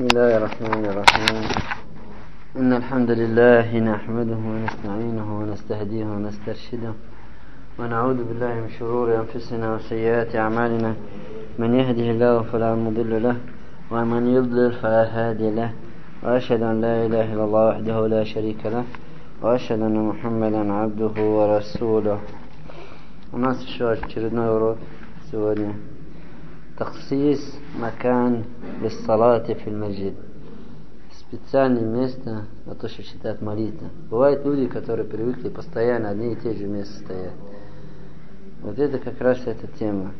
بسم الله الرحمن الرحيم. إن الحمد لله نحمده ونستعينه ونستهديه ونسترشده ونعوذ بالله من شرور أنفسنا وسيئات أعمالنا. من يهده الله فلا مضل له ومن يضلل فلا هادي له. وأشهد أن لا إله إلا الله وحده لا شريك له وأشهد أن محمدا عبده ورسوله. У нас еще يورو урок. Тахсис макан бессалати фил маджид. Специальное место на то, что считают молитва. Бывают люди, которые привыкли постоянно одни и те же места стоять. Вот это как раз эта тема.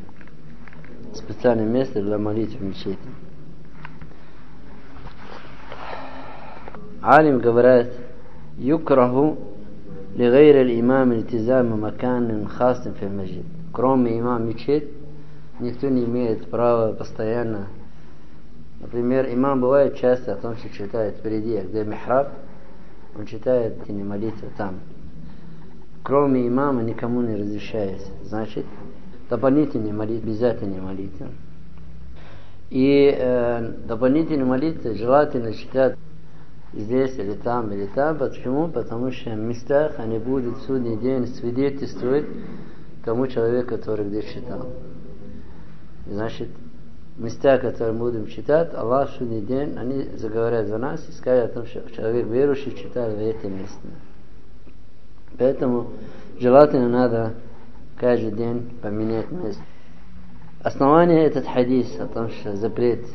Специальное место для молитвы в мечети. Алим говорит, юкраху лигайр имам ильтизам макан хасным фил маджид. Кроме имам мечеть, никто не имеет права постоянно например имам бывает часто о том что читает впереди где михраб он читает и не молится там кроме имама никому не разрешается значит дополнительная молитва обязательно молитва и э, дополнительная молитва желательно читать здесь или там, или там. Почему? Потому что в местах они будут в судный день свидетельствовать тому человеку, который где читал. Значит, места, которые мы будем читать, Аллах в судный день, они заговорят за нас и скажут о том, что человек верующий читал в эти места. Поэтому желательно надо каждый день поменять место. Основание этот хадис о том, что запрет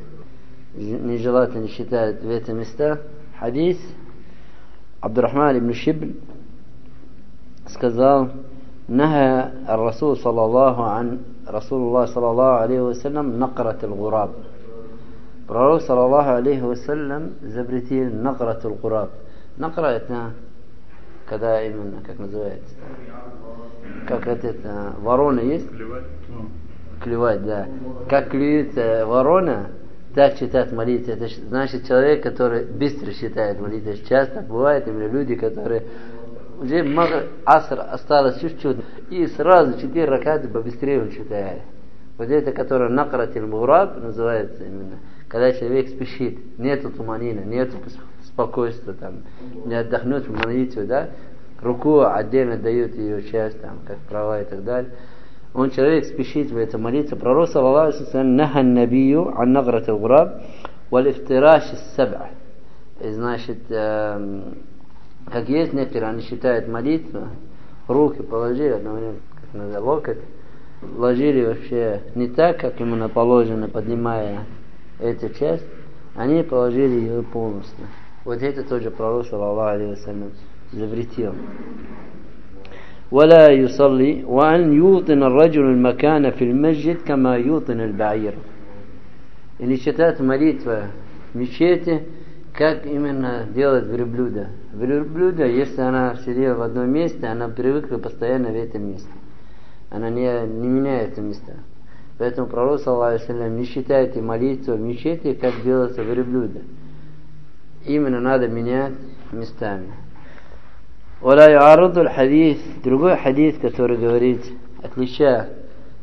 нежелательно читать в эти места – حديث عبد الرحمن بن شبل сказал نهى الرسول صلى الله عن رسول الله صلى الله عليه وسلم نقرة الغراب Пророк, саллаллаху алейхи вассалям, запретил накрат гураб. Накра это когда именно, как называется? Как это, это ворона есть? Клевать. Клевать, да. Как клюет ворона, так читать молитву, это значит человек, который быстро читает молитву. Часто бывает именно люди, которые уже много аср осталось чуть-чуть, И сразу четыре ракаты побыстрее он читает. Вот это, которое накратил мураб, называется именно, когда человек спешит, нету туманина, нету спокойствия, там, не отдохнуть в молитве, да, руку отдельно дают ее часть, там, как права и так далее он человек спешит в это молиться. Пророк, саллаллаху алейhi наха набию ан награт al-гураб вал ифтираш саб'a. Значит, э, как есть некоторые, они считают молитву, руки положили одновременно, как надо, локоть, ложили вообще не так, как именно положено, поднимая эту часть, они положили ее полностью. Вот это тоже пророк, саллаллаху алейhi запретил. ولا يصلي وأن يوطن الرجل المكان في المسجد كما يوطن البعير или читать молитва в мечети, как именно делает верблюда. Верблюда, если она сидела в одном месте, она привыкла постоянно в этом месте. Она не, не меняет места. Поэтому пророк, саллаху не считайте молитву в мечети, как делается верблюда. Именно надо менять местами. хадис, другой хадис, который говорит, отличая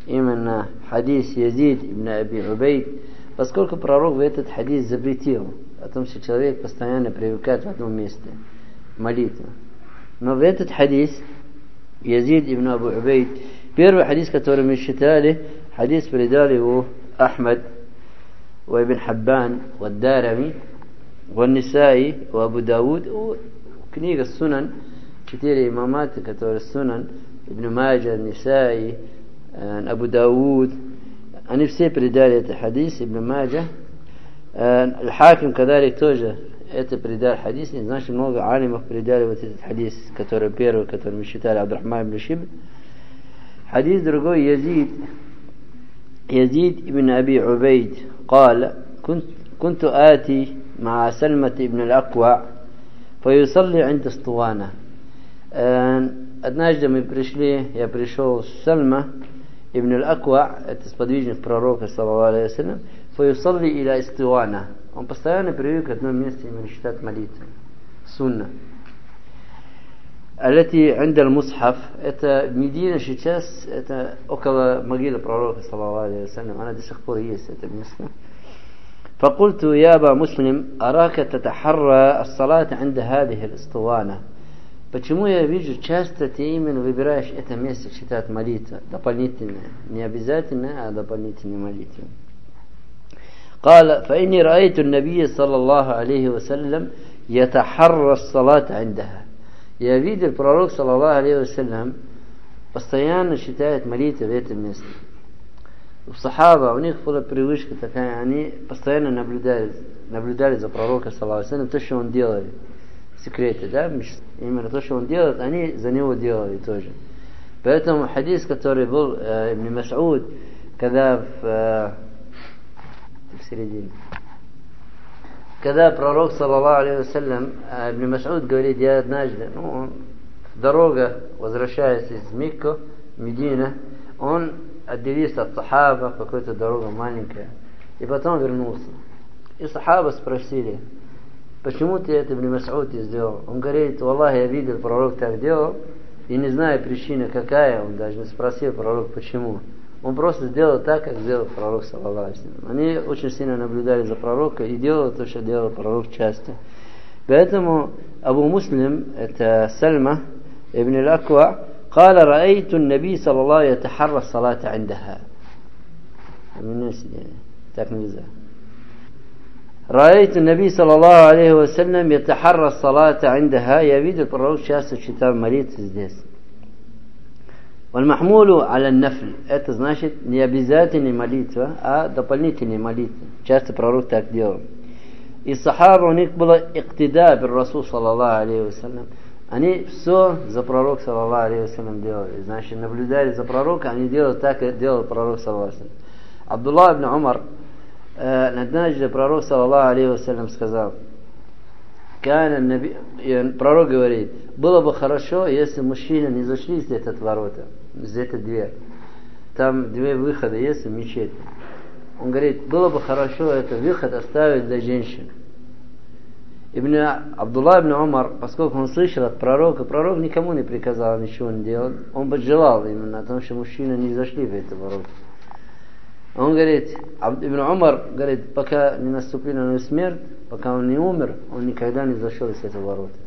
именно хадис Язид ибн Аби Убейд, поскольку пророк в этот хадис запретил о том, что человек постоянно привыкает в одном месте – молитва. Но в этот хадис Язид ибн Абу Убейд первый хадис, который мы считали хадис передали его Ахмад وابن حبان والدارمي والنسائي وابو داود книга Сунан четыре имамата, которые Сунан, Ибн Маджа, Нисаи, Абу Дауд, они все передали это хадис, Ибн Маджа. Аль-Хаким Кадарик тоже это передал хадис, не значит много алимов передали вот этот хадис, который первый, который мы считали Абдурахман ибн Шиб. Хадис другой Язид, يزيد ابن أبي عبيد قال كنت, كنت آتي مع سلمة ابن الأقوى فيصلي عند اسطوانة Однажды мы пришли, я пришел с Сальма, Ибн Аль-Аква, это сподвижник пророка, саллаху алейhi фаюсалли иля истуана. Он постоянно привык к одном месте именно читать молитву. Сунна. التي عند المصحف это Медина сейчас это около могилы пророка саллаху алейhi она до сих пор есть это место فقلت يا أبا مسلم أراك تتحرى الصلاة عند هذه الاسطوانة Почему я вижу, часто ты именно выбираешь это место, считать молитва, дополнительное. Не обязательное, а дополнительное молитва. قال فإني رأيت النبي صلى الله عليه وسلم يتحرى الصلاة عندها. Я видел пророк, саллаллаху алейхи вассалям, постоянно считает молитвы в этом месте. У сахаба, у них была привычка такая, они постоянно наблюдали, наблюдали за пророком, саллаллаху то, что он делает секрете, да, именно то, что он делает, они за него делали тоже. Поэтому хадис, который был э, Ибн Мас'уд, когда в, э, в середине, когда пророк, саллаллаху вассалям, э, Ибн Мас'уд говорит, я однажды, ну, он, дорога, возвращаясь из Мекка, Медина, он отделился от сахаба, какая-то дорога маленькая, и потом вернулся. И сахаба спросили, Почему ты это Ибн Мас'уд сделал? Он говорит, Аллах, я видел, пророк так делал, и не знаю причины какая, он даже не спросил пророк почему. Он просто сделал так, как сделал пророк, саллаллаху Они очень сильно наблюдали за пророком и делали то, что делал пророк часто. Поэтому Абу Муслим, это Сальма, ابن الأكوع قال رأيت النبي صلى الله عليه وسلم يتحرى الصلاة عندها من الناس так нельзя رأيت النبي صلى الله عليه وسلم يتحرى الصلاة عندها я видел пророк часто читал молитвы здесь Вальмахмулю аля нафль. Это значит не обязательная молитва, а дополнительные молитвы. Часто пророк так делал. И сахаба у них было иктида бир Расул, саллаллаху алейхи вассалям. Они все за пророк, саллаллаху алейхи вассалям, делали. Значит, наблюдали за пророка, они делали так, как делал пророк, саллаллаху алейхи Абдулла ибн Умар, э, однажды пророк, саллаллаху алейхи вассалям, сказал, пророк говорит, было бы хорошо, если мужчины не зашли за этот ворота этой дверь. Там две выхода есть в мечети. Он говорит, было бы хорошо этот выход оставить для женщин. Ибн Абдулла ибн Умар, поскольку он слышал от пророка, пророк никому не приказал ничего не делать, он бы желал именно о том, что мужчины не зашли в эти ворота. Он говорит, Ибн Умар говорит, пока не наступила на смерть, пока он не умер, он никогда не зашел из этого ворота.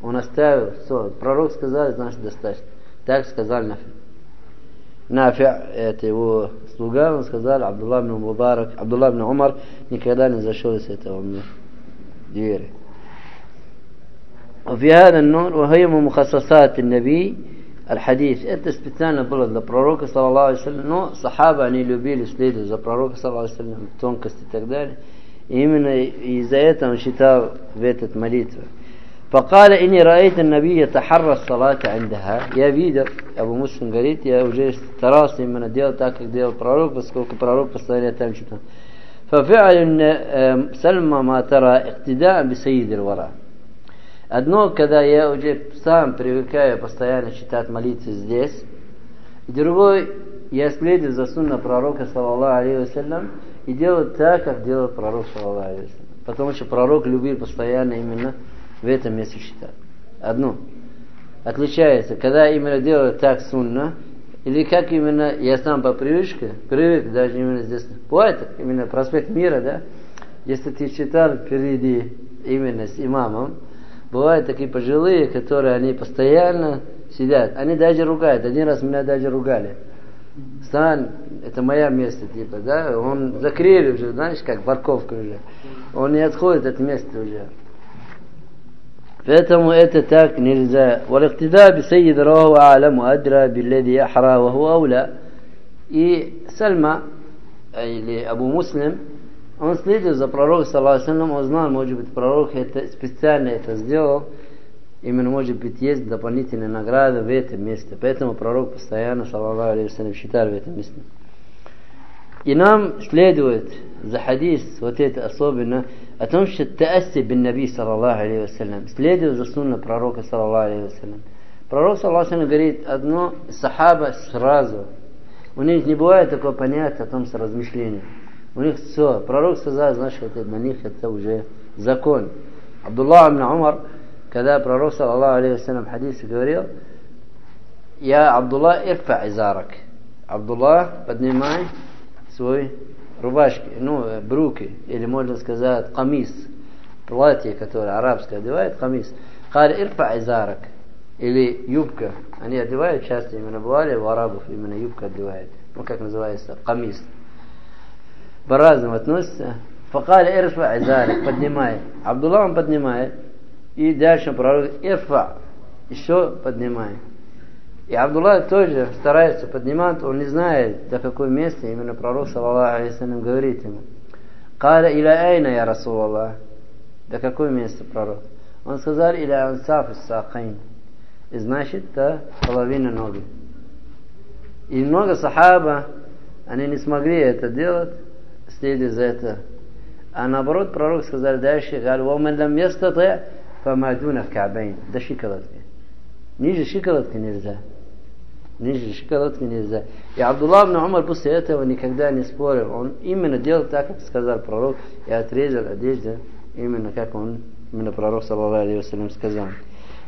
Он оставил, все, пророк сказал, значит достаточно. Так сказал Нафи. Нафи, это его слуга, он сказал, Абдулла ибн Мубарак, Абдулла ибн Умар никогда не зашел из этого мира. двери. وفي هذا النور وهي من مخصصات النبي الحديث это специально было для пророка, саллаллаху алейхи но сахаба они любили следовать за пророком, саллаллаху алейхи тонкости и так далее. И именно из-за этого он считал в этот молитву. فقال إني رأيت النبي يتحرى الصلاة عندها я видел Абу Муслим говорит я уже старался именно делать так как делал пророк поскольку пророк постоянно там читал ففعل سلمى ما ترى اقتداء بسيد الورى Одно, когда я уже сам привыкаю постоянно читать молитвы здесь, и другой, я следую за сунна пророка, саллаллаху алейхи вассалям, и делаю так, как делал пророк, саллаллаху алейхи вассалям. Потому что пророк любил постоянно именно в этом месте читать. Одно. Отличается, когда именно делаю так сунна, или как именно я сам по привычке, привык даже именно здесь. Бывает именно проспект мира, да? Если ты читал впереди именно с имамом, Бывают такие пожилые, которые они постоянно сидят. Они даже ругают. Один раз меня даже ругали. Стань, это мое место, типа, да? Он закрыли уже, знаешь, как парковка уже. Он не отходит от места уже. Поэтому это так нельзя. والاقتداء بسيد رواه أعلم وأدرى بالذي أحرى وهو أولى. И Сальма, или Абу Муслим, он следил за пророком, саллаху он знал, может быть, пророк это, специально это сделал, именно, может быть, есть дополнительная награда в этом месте. Поэтому пророк постоянно, саллаху алейhi считал в этом месте. И нам следует за хадис, вот это особенно, о том, что тааси бин наби, саллаху алейhi вассалям, следует за сунна пророка, саллаху алейhi вассалям. Пророк, саллаху говорит, одно сахаба сразу. У них не бывает такого понятия о том, что размышление. У них все. Пророк сказал, значит, это на них это уже закон. Абдуллах ибн Умар, когда пророк, саллаллаху алейхи вассалям, хадисе говорил, я Абдуллах ирфа изарак. Абдуллах, поднимай свой рубашки, ну, бруки, или можно сказать камис, платье, которое арабское одевает, камис. Кали ирфа изарак, или юбка. Они одевают часто, именно бывали у арабов, именно юбка одевает. Ну, как называется, камис. По-разному относятся. Факали ирфа изарак, поднимай. Абдулла он поднимает. И дальше пророк ирфа, еще поднимай. И Абдулла тоже старается поднимать, он не знает, до какого места именно пророк, саллаллаху алейхи говорит ему. Каля иля айна я Расулаллах. До какого места пророк? Он сказал, иля ансаф из сахайн. И значит, до половины ноги. И много сахаба, они не смогли это делать, следуя за это. А наоборот, пророк сказал дальше, галь вамен лам ястаты, фамадуна в кабейн. До щиколотки. Ниже щиколотки нельзя. Ниже щиколотки нельзя. И Абдулла ибн Умар после этого никогда не спорил. Он именно делал так, как сказал пророк, и отрезал одежду, именно как он, именно пророк, саллаллаху алейhi сказал.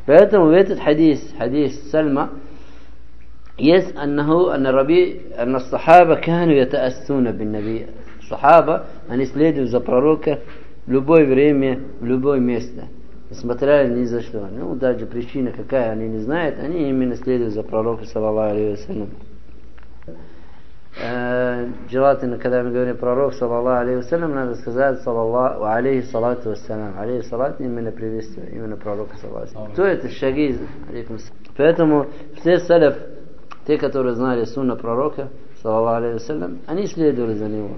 Поэтому в этот хадис, хадис Сальма, есть أنه أن الربيع أن الصحابة كانوا يتأسون بالنبي الصحابة они следуют за пророка в любое время, в любое место Несмотря ни за что. Ну, даже причина какая, они не знают, они именно следуют за пророком, саллаллаху алейhi э, Желательно, когда мы говорим пророк, саллаллаху алейhi надо сказать, саллаллаху алейхи салату вассалам. Алейхи салат именно приветствие, именно пророка, саллаллаху Кто это? Шаги. Поэтому все саляф, те, которые знали сунна пророка, саллаллаху алейхи они следовали за него.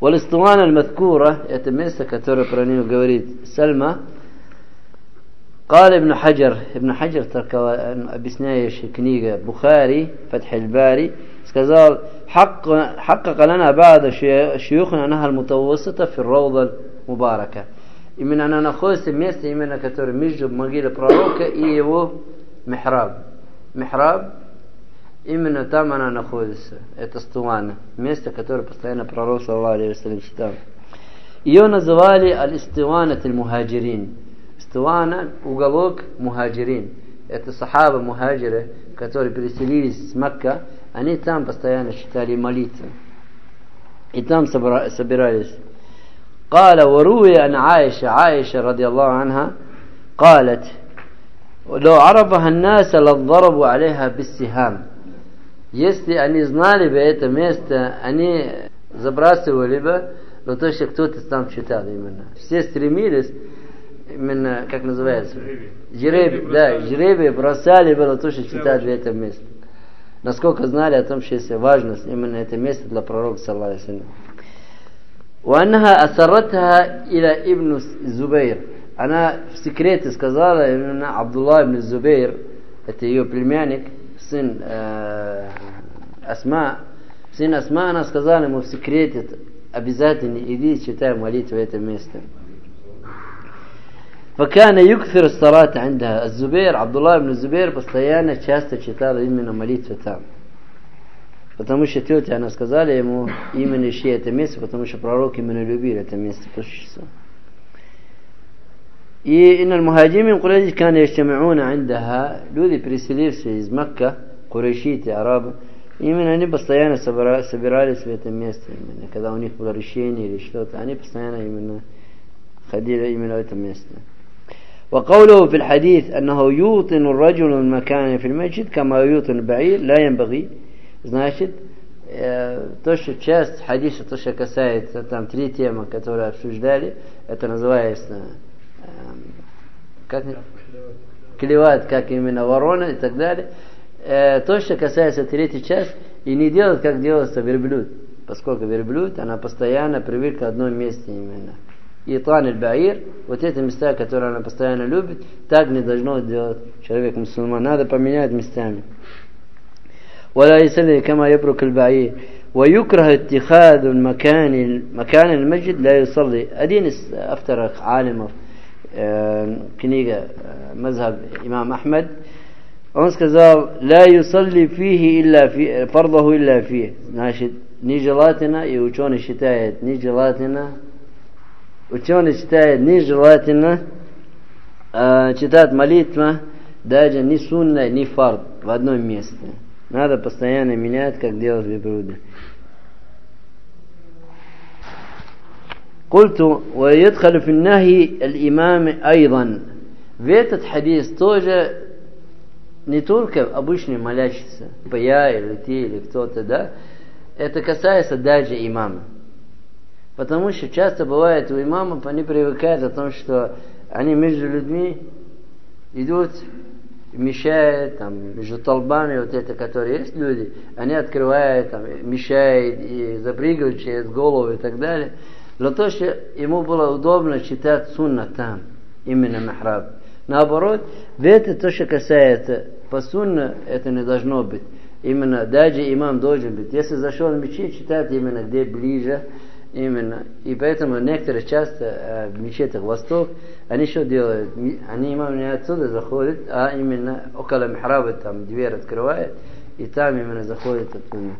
والاسطوانة المذكورة это место, которое про нее говорит Сальма. قال ابن حجر ابن حجر объясняющий книга Бухари, Фатх الباري сказал حق حقق لنا بعض شيوخنا أنها المتوسطة في الروضة المباركة именно она находится в месте, именно которое между могилой пророка и его михраб. Михраб Именно там она находится. Это Стуана. Место, которое постоянно пророк, саллаху алейhi читал. Ее называли Аль-Истуана Аль-Мухаджирин. Стуана – уголок Мухаджирин. Это сахаба мухаджиры, которые переселились с Макка. Они там постоянно читали молитвы. И там собирались. قال وروي عن عائشة عائشة رضي الله عنها قالت لو عرفها الناس لضربوا عليها بالسهام если они знали бы это место, они забрасывали бы, но то, что кто-то там читал именно. Все стремились, именно, как называется? Жеребий. Да, жеребий бросали было то, что читать в этом месте. Насколько знали о том, что есть важность именно это место для пророка, саллаху وأنها أسرتها إلى ابن الزبير она в секрете сказала именно Абдулла ибн Зубейр, это ее племянник, сын э, Асма, сын Асма, она сказала ему в секрете, обязательно иди читай молитву в это место. فكان يكثر الصلاة عندها الزبير عبد الله بن الزبير постоянно часто читал именно молитву там. Потому что тетя, она сказала ему, именно ищи это место, потому что пророк именно любил это место. И إن المهاجرين قريش كانوا يجتمعون عندها люди, переселившие из Макка, курейшиты, арабы, именно они постоянно собирались в этом месте, именно, когда у них было решение или что-то, они постоянно именно ходили именно в это место. وقوله في الحديث أنه يوطن الرجل المكان في المسجد كما يوطن البعير لا ينبغي значит то, что часть хадиса, то, что касается там три темы, которые обсуждали, это называется как клевать, как именно ворона и так далее. Э, то, что касается третьей части, и не делать, как делается верблюд. Поскольку верблюд, она постоянно привык к одной месте именно. И Итан аль-Баир, вот эти места, которые она постоянно любит, так не должно делать человек мусульман. Надо поменять местами. ولا يصلي كما يبرك البعير ويكره اتخاذ المكان مكان المسجد لا يصلي أدين أفترق عالم Э, книга э, мазхаб имам Ахмед, он сказал, «Ля юсалли фихи илля фи, э, фардаху илля фи». Значит, нежелательно, и ученый считает нежелательно, ученый считает нежелательно э, читать молитва даже ни сунна, ни фард в одном месте. Надо постоянно менять, как делают випруды. قلت ويدخل في النهي الإمام أيضا в этот хадис тоже не только обычные молящиеся, типа я или ты или кто-то, да, это касается даже имама. Потому что часто бывает у имамов, они привыкают о том, что они между людьми идут, мешают, там, между толбами, вот это, которые есть люди, они открывают, там, мешают и запрыгивают через голову и так далее. Того, чтобы ему было удобно читать сунна там, именно махраб. Наоборот, в это то, что касается по сунна, это не должно быть. Именно даже имам должен быть. Если зашел в мечеть, читает именно где ближе, именно. И поэтому некоторые часто э, в мечетях Восток, они что делают? Они имам не отсюда заходят, а именно около михраба там дверь открывает, и там именно заходит оттуда.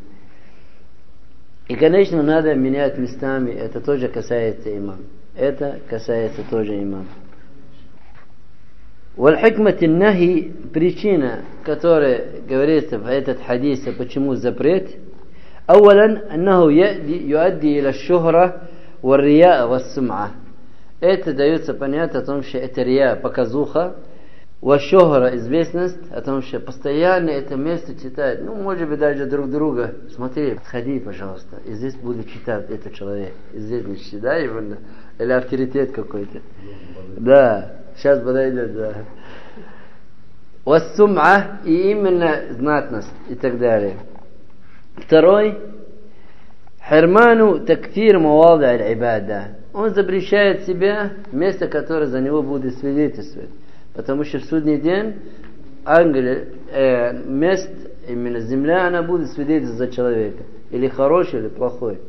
И, конечно, надо менять местами, это тоже касается имам. Это касается тоже имама. والحكمة النهي причина, которая говорится в этот хадис, почему запрет, أولا أنه يؤدي, يؤدي إلى الشهرة والرياء والسمعة. Это дается понять о том, что это рия, показуха, Вашохара, известность о том, что постоянно это место читает. Ну, может быть, даже друг друга. Смотри, подходи, пожалуйста. И здесь буду читать этот человек. Известность, да, его? Или авторитет какой-то. Да. Сейчас подойдет, да. Вассум'a и именно знатность и так далее. Второй. Херману такфир мавада аль-ибада. Он запрещает себе место, которое за него будет свидетельствовать. Потому что в судный день ангелы, э, мест, именно земля, она будет свидетельствовать за человека. Или хороший, или плохой.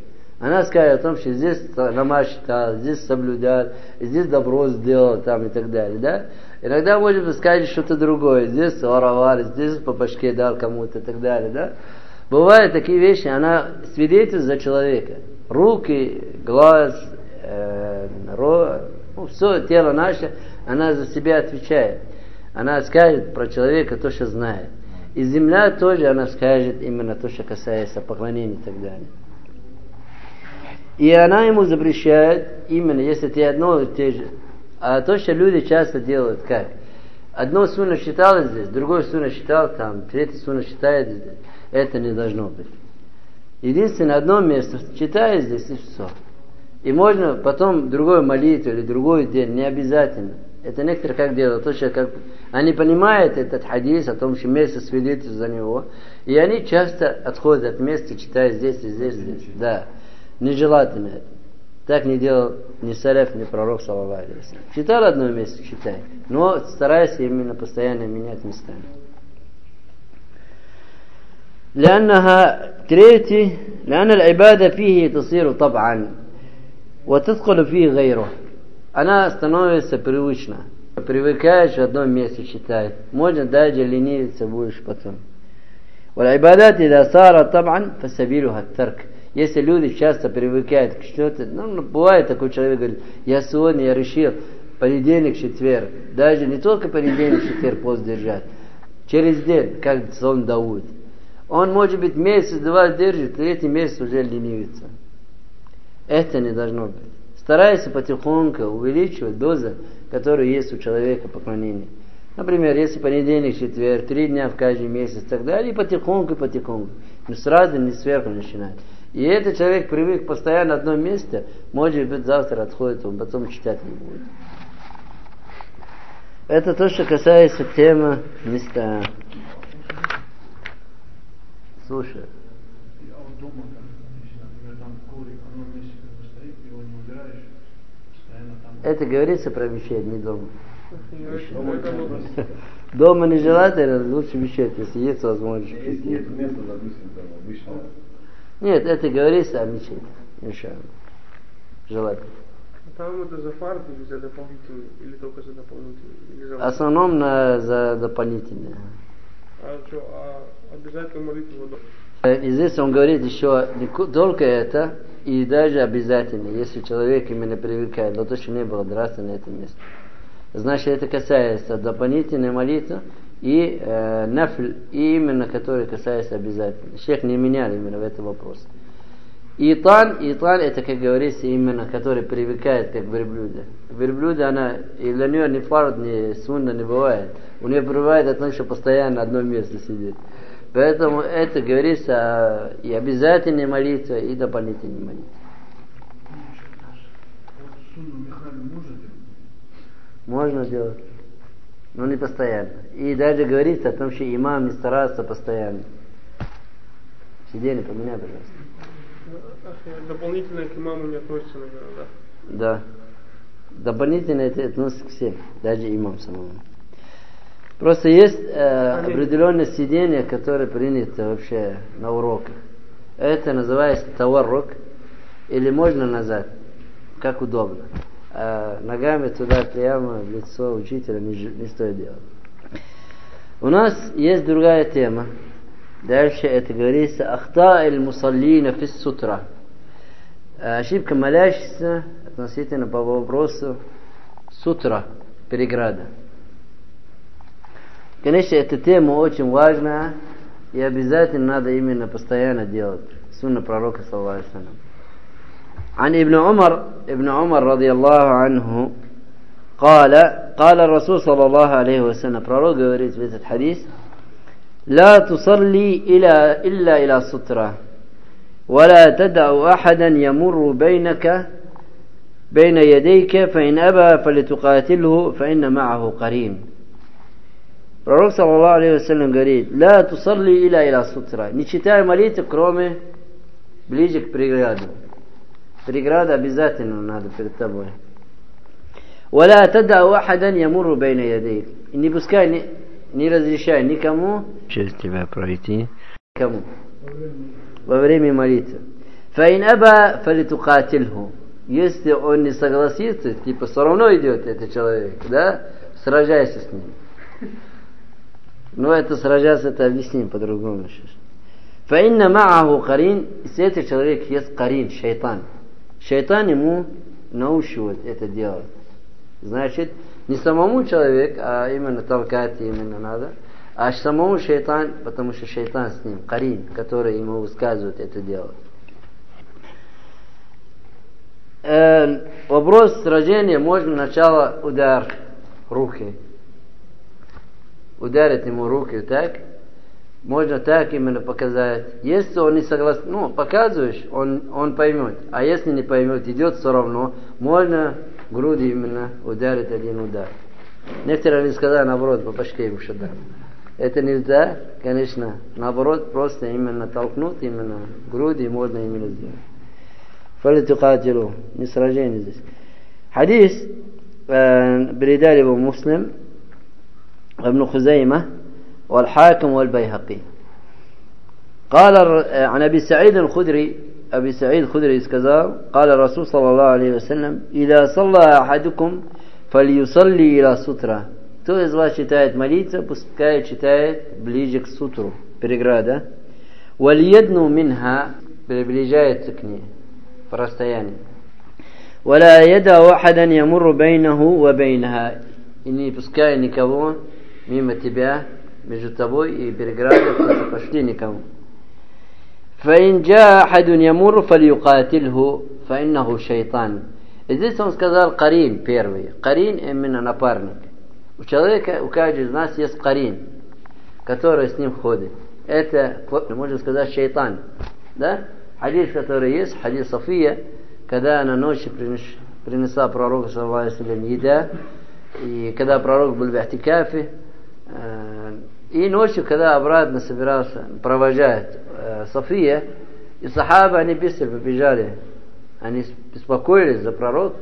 Она скажет о том, что здесь намаз читал, здесь соблюдал, здесь добро сделал там и так далее. Да? Иногда может сказать что-то другое. Здесь воровали, здесь по башке дал кому-то и так далее. Да? Бывают такие вещи, она свидетель за человека. Руки, глаз, э, ро, ну, все тело наше, она за себя отвечает. Она скажет про человека то, что знает. И земля тоже она скажет именно то, что касается поклонения и так далее. И она ему запрещает, именно если ты одно те же. А то, что люди часто делают, как? Одно суна считалось здесь, другое суна считал там, третье суна считает здесь. Это не должно быть. Единственное, одно место читает здесь и все. И можно потом другой молитву или другой день, не обязательно. Это некоторые как делают, то, что как, они понимают этот хадис о том, что место свидетельств за него, и они часто отходят от места, читают здесь и здесь, здесь. Да. Нежелательно это. Так не делал ни Салев, ни пророк, саллаху Читал одно место, читай. Но старайся именно постоянно менять местами. لأنها تريتي لأن العبادة فيه تصير طبعا وتدخل فيه غيره она становится привычно. Привыкаешь в одном месте читать. Можно даже ленивиться будешь потом. والعبادات إذا صارت طبعا فسبيلها الترك если люди часто привыкают к что-то, ну, ну, бывает такой человек, говорит, я сегодня я решил понедельник, четверг, даже не только понедельник, четверг пост держать, через день, как сон Дауд. Он, может быть, месяц-два держит, третий месяц уже ленивится. Это не должно быть. Старайся потихоньку увеличивать дозу, которая есть у человека поклонения. Например, если понедельник, четверг, три дня в каждый месяц и так далее, и потихоньку, потихоньку. Не сразу, не сверху начинать. И этот человек привык постоянно одном месте, может быть, завтра отходит, он потом читать не будет. Это то, что касается темы места. Слушай. Это говорится про мечеть, не дома. Дома не желательно, лучше мечеть, если есть возможность. Есть, есть место, допустим, там обычно нет, это говорится о мечети. Иншалла. Желательно. Там это за фард или за дополнительный, или только за дополнительный? Или за... Основном на, за дополнительное. А что, а обязательно молитву водой? И здесь он говорит еще не только это, и даже обязательно, если человек именно привыкает, но то, не было драться на этом месте. Значит, это касается дополнительной молитвы, и э, нафль, и именно который касается обязательно. Шейх не менял именно в этом вопросе. Итан, итан это, как говорится, именно, который привыкает, как верблюда. Верблюда, она, и для нее ни фард, ни сунна не бывает. У нее бывает от того, что постоянно на одном месте сидит. Поэтому это говорится и обязательная молитва, и дополнительная молитва. Можно делать, но не постоянно. И даже говорится о том, что имам не старается постоянно. Сидели, поменяй, пожалуйста. Дополнительно к имаму не относится, наверное, да? Да. Дополнительно это относится к всем, даже имам самому. Просто есть э, определенное сидение, которое принято вообще на уроках. Это называется таваррук, или можно назад, как удобно. А ногами туда прямо в лицо учителя не, не стоит делать. У нас есть другая тема. Дальше это говорится «Ахта иль мусаллина фис сутра». Ошибка молящихся относительно по вопросу сутра, переграда. Конечно, эта тема очень важная, и обязательно надо именно постоянно делать. Сунна пророка, саллаху عن ابن عمر ابن عمر رضي الله عنه قال قال الرسول صلى الله عليه وسلم пророк говорит в этот حديث لا تصلي إلى إلا إلى سترة ولا تدع أحدا يمر بينك بين يديك فإن أبى فلتقاتله فإن معه قرين Пророк, саллаллаху алейхи говорит, «Ла тусалли иля иля сутра». Не читай молитвы, кроме ближе к преграде. Преграда обязательно надо перед тобой. «Валя тадау ахадан ямуру бейна ядейк». Не пускай, не, не разрешай никому через тебя пройти. Кому? Во время молитвы. Фаин аба фалитукатильху. Если он не согласится, типа все равно идет этот человек, да, сражайся с ним. Но ну, это сражаться, это объясним по-другому сейчас. Фаинна мааху карин, если этот человек есть карин, шайтан. Шайтан ему научивает это делать. Значит, не самому человек, а именно толкать именно надо, а самому шайтан, потому что шайтан с ним, карин, который ему высказывает это делать. Э, вопрос сражения можно начало удар руки ударить ему руки так, можно так именно показать. Если он не согласен, ну, показываешь, он, он поймет. А если не поймет, идет все равно, можно груди именно ударить один удар. Некоторые не сказали, наоборот, по башке ему шадар. Это нельзя, конечно, наоборот, просто именно толкнуть, именно груди можно именно сделать. Фалитукатилу, не сражение здесь. Хадис, э, передали его муслим, وابن خزيمة والحاكم والبيهقي قال عن أبي سعيد الخدري أبي سعيد الخدري сказал قال الرسول صلى الله عليه وسلم إذا صلى أحدكم فليصلي إلى سترة кто из вас читает молиться, пускай читает ближе к сутру, переграда. Вальедну минха приближается к ней по расстоянию. ولا يدع أحدا يمر بينه وبينها и не пускай никого мимо тебя, между тобой и переградой, просто пошли никому. فإن جاء أحد يمر فليقاتله فإنه شيطان. И здесь он сказал карин первый. Карин именно напарник. У человека, у каждого из нас есть карин, который с ним ходит. Это, можно сказать, шайтан. Да? Хадис, который есть, хадис София, когда она ночью принесла пророку, саллаху еда, и когда пророк был в Ахтикафе, Э, и ночью, когда обратно собирался провожать э, София, и сахабы, они быстро побежали. Они беспокоились за пророк.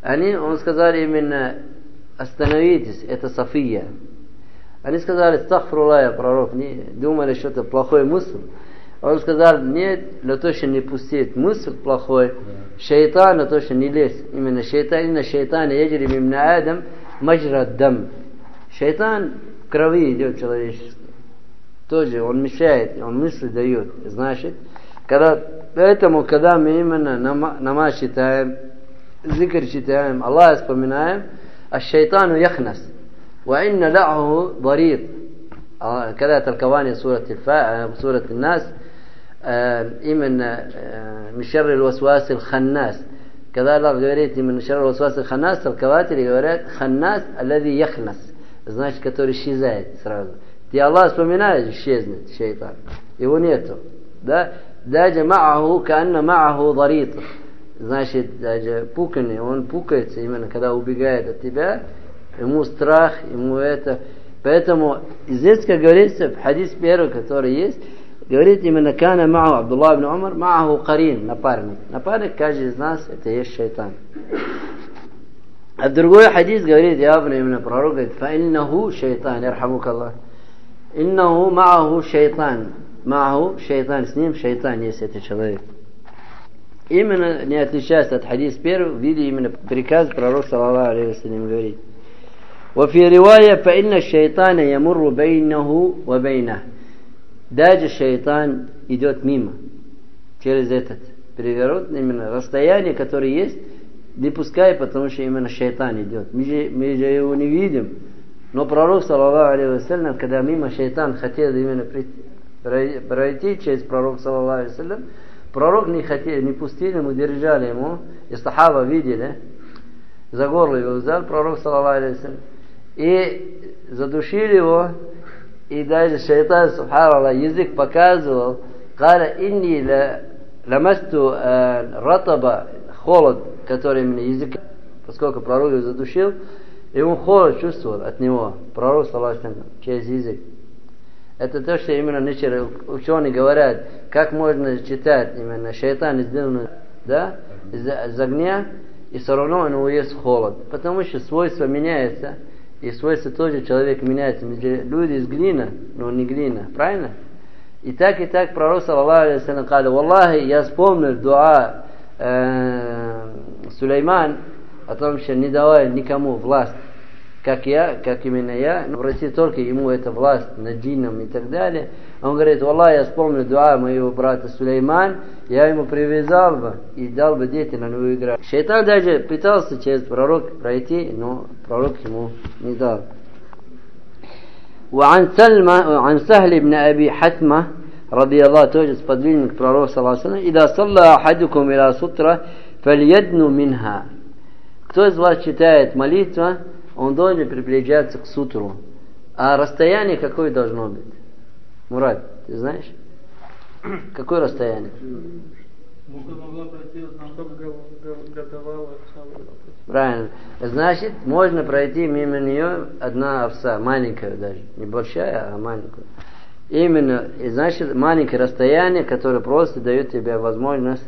Они, он сказали именно, остановитесь, это София. Они сказали, стахфрулая, пророк, не думали, что это плохой мысль. Он сказал, нет, того, чтобы не пустить мысль плохой, шайтан, того, чтобы не лезть. Именно шайтан, именно шайтан, ежели именно Адам, маджрад дам. Шайтан крови идет человеческий. Тоже он мешает, он мысли дает. Значит, когда, поэтому, когда мы именно намаз читаем, зикр читаем, Аллах вспоминаем, а шайтану яхнас. وإن لعه ضرير когда толкование сурат, сурат Нас, э, именно э, Мишер Васвас Ханнас. Когда Аллах говорит именно Мишер Васвас Ханнас, толкователи говорят Ханнас Аллади Яхнас, значит, который исчезает сразу. Ты Аллах вспоминаешь, исчезнет шейтан. Его нету. Да? Даже мааху, канна мааху дарит. Значит, даже пуканье, он пукается именно, когда убегает от тебя, ему страх, ему это. Поэтому здесь, как говорится, в хадис первый, который есть, говорит именно Кана Маху Абдулла ибн Умар, Маху Карин, напарник. Напарник, каждый из нас, это есть шайтан. А другой хадис говорит явно именно пророк, говорит, فإنه шайтан, ярхамук Аллах. Иннаху мааху шайтан. Мааху шайтан, с ним шайтан есть этот человек. Именно не отличается от хадис первого, в виде именно приказ пророк, саллаллаху алейhi говорит. وفي رواية فإن الشيطان يمر بينه وبينه даже шайтан идет мимо, через этот перегород, именно расстояние, которое есть, не пускай, потому что именно шайтан идет. Мы же, мы же его не видим. Но пророк, саллаллаху алейhi когда мимо шайтан хотел именно пройти через пророк, саллаллаху алейhi пророк не хотел, не пустили ему, держали ему, и сахаба видели, за горло его взял пророк, саллаллаху алейhi и задушили его, и даже шайтан, субханаллах, язык показывал, قال إني لمست ратаба, холод, который мне язык, поскольку пророк его задушил, и он холод чувствовал от него, пророк, саллаху через язык. Это то, что именно начали ученые говорят, как можно читать именно шайтан сделан да, из, из огня, и все равно у него есть холод. Потому что свойства меняются. И свойства тоже человек меняется. Люди из глина, но не глина. Правильно? И так и так пророк, саллаху салям, сказал, Валлахи, я вспомнил дуа э, Сулейман о том, что не давай никому власть, как я, как именно я, но врати только ему эта власть над джинном и так далее. Он говорит, Аллах, я вспомнил дуа моего брата Сулейман, я ему привязал бы и дал бы дети на него играть. Шайтан даже пытался через пророк пройти, но пророк ему не дал. وعن سلمة وعن سهل بن أبي حثمة رضي الله توجد сподвижник пророк صلى الله عليه وسلم إذا صلى أحدكم إلى سترة فليدنو منها кто из вас читает молитва, он должен приближаться к сутру. А расстояние какое должно быть? Мурат, ты знаешь? Какое расстояние? Правильно. Значит, можно пройти мимо нее одна овса, маленькая даже. Не большая, а маленькая. Именно, и значит, маленькое расстояние, которое просто дает тебе возможность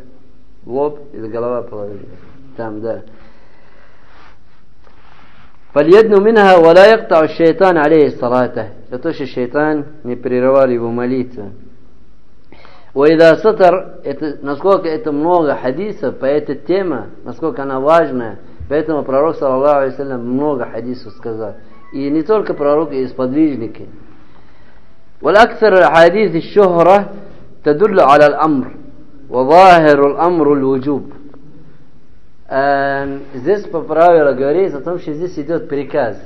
в лоб или голова положить. Там, да. فليدنو منها ولا يقطع الشيطان عليه صلاته لتوش الشيطان не прерывал его молитвы وإذا сатар, это, насколько это много хадисов по этой теме, насколько она важная, поэтому пророк, саллаху алейhi много хадисов сказал. И не только пророк, и сподвижники. والأكثر الحديث الشهرة تدل على الأمر وظاهر الأمر الوجوب здесь по правилу говорится о том, что здесь идет приказ.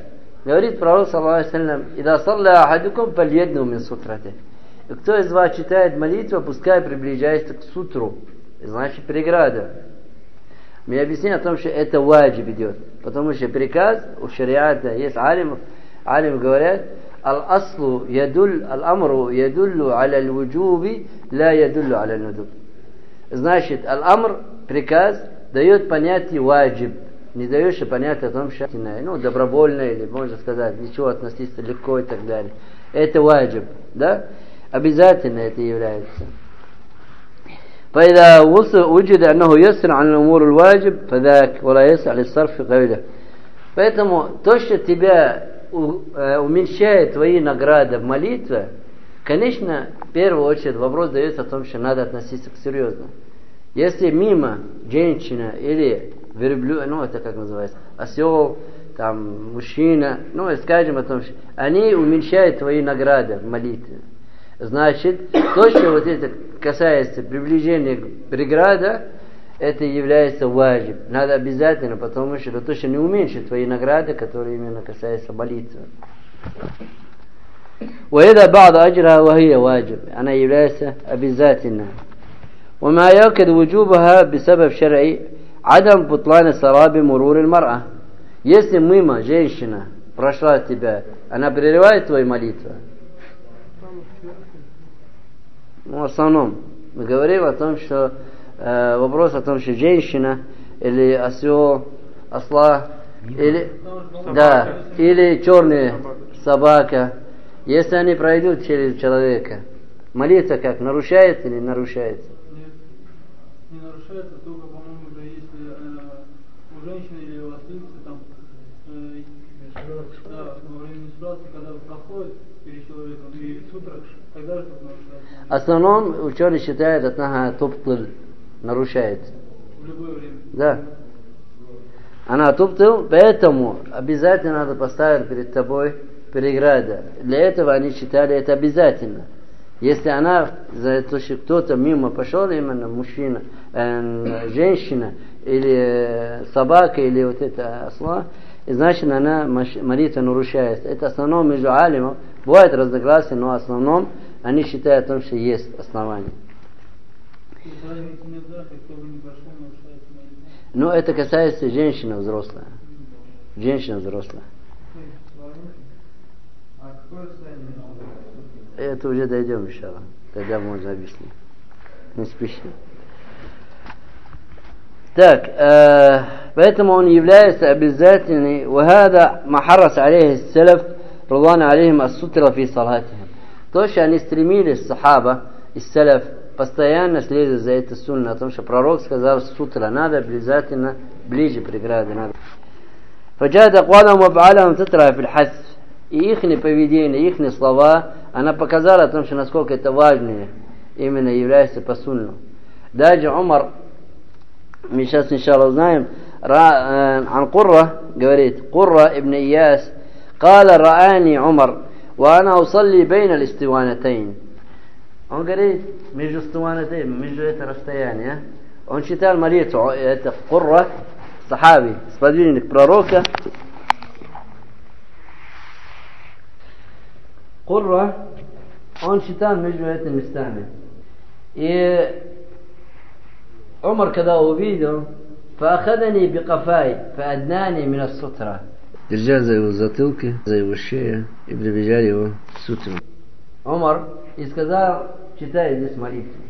Говорит пророк, саллаху алейhi «Ида салля ахадукум пальедну мин сутрате». Кто из вас читает молитву, пускай приближается к сутру. Значит, преграда. Мы объясняем о том, что это ваджиб идет. Потому что приказ у шариата есть алимов. Алим говорят, الأصل يدل الأمر يدل على الوجوب لا يدل على الندب. Значит, аль-амр, приказ, дает понятие ваджиб. Не даешь понятие о том, что ну, добровольно или, можно сказать, ничего относиться легко и так далее. Это ваджиб, да? Обязательно это является. فإذا وجد أنه يسر عن الأمور الواجب فذاك ولا يسع للصرف غيره. Поэтому то, что тебя уменьшает твои награды в молитве, конечно, в первую очередь вопрос дается о том, что надо относиться к серьезно. Если мимо женщина или верблюд, ну это как называется, осел, там мужчина, ну скажем о том, что они уменьшают твои награды в молитве. Значит, то, что вот это касается приближения к преграда, это является важным. Надо обязательно, потому что это точно не уменьшит твои награды, которые именно касаются молитвы. وإذا بعض أجرها وهي واجب أنا ليس обязательно وما يؤكد وجوبها بسبب شرعي عدم بطلان صلاة بمرور المرأة если мимо женщина прошла тебя, она прерывает твои молитвы? Ну, в основном. Мы говорим о том, что э, вопрос о том, что женщина или осел, осла, или, да, или черная собака, если они пройдут через человека, молиться как, нарушается или нарушается? Нет, не нарушается, только, по-моему, уже если э, у женщины или у ослицы там э, да, во время менструации, когда проходит перед человеком и сутра, тогда же нарушается. В основном ученые считают, что она туптл нарушается. В любое время. Да. Она туптл, поэтому обязательно надо поставить перед тобой преграда. Для этого они считали это обязательно. Если она, за то, что кто-то мимо пошел, именно мужчина, э, женщина, или э, собака, или вот это осла, и значит она молитва нарушается. Это основном между алимом. Бывает разногласия, но в основном они считают о том, что есть основания. Но это касается женщины взрослая. Женщина взрослая. А какое состояние? Это уже дойдем, иншаллах. Тогда можно объяснить. Не спеши. Так, э, поэтому он является обязательный. وهذا ما حرص عليه السلف رضوان عليهم السترة في صلاتهم. То, что они стремились, сахаба и салаф, постоянно следуют за этой сунной, о том, что пророк сказал, сутра надо обязательно ближе преграды надо. فجاءت أقوالهم وأفعالهم تترى في الحث. И их поведение, их слова, она показала о том, что насколько это важно именно является по сунну. Даже Умар, мы сейчас иншаллах узнаем, ра- э, عن قرة говорит, قرة ابن إياس قال رآني عمر وأنا أصلي بين الاستوانتين ئەوگەری مێژ ستوانەتەی مژێ تەرەفتەیانە ئەوەن شتال مەریێتە قڕە سەحاوی سپادوینێک پرڕۆکە قڕە ئەوەن شتان مژێتە مستانێ عمر كذا أبيده فأخذني بقفاي فأدناني من السترة الرجال زي وزاتوك زي وشية ابن بجاري وسترة Омар и сказал, читай здесь молитву.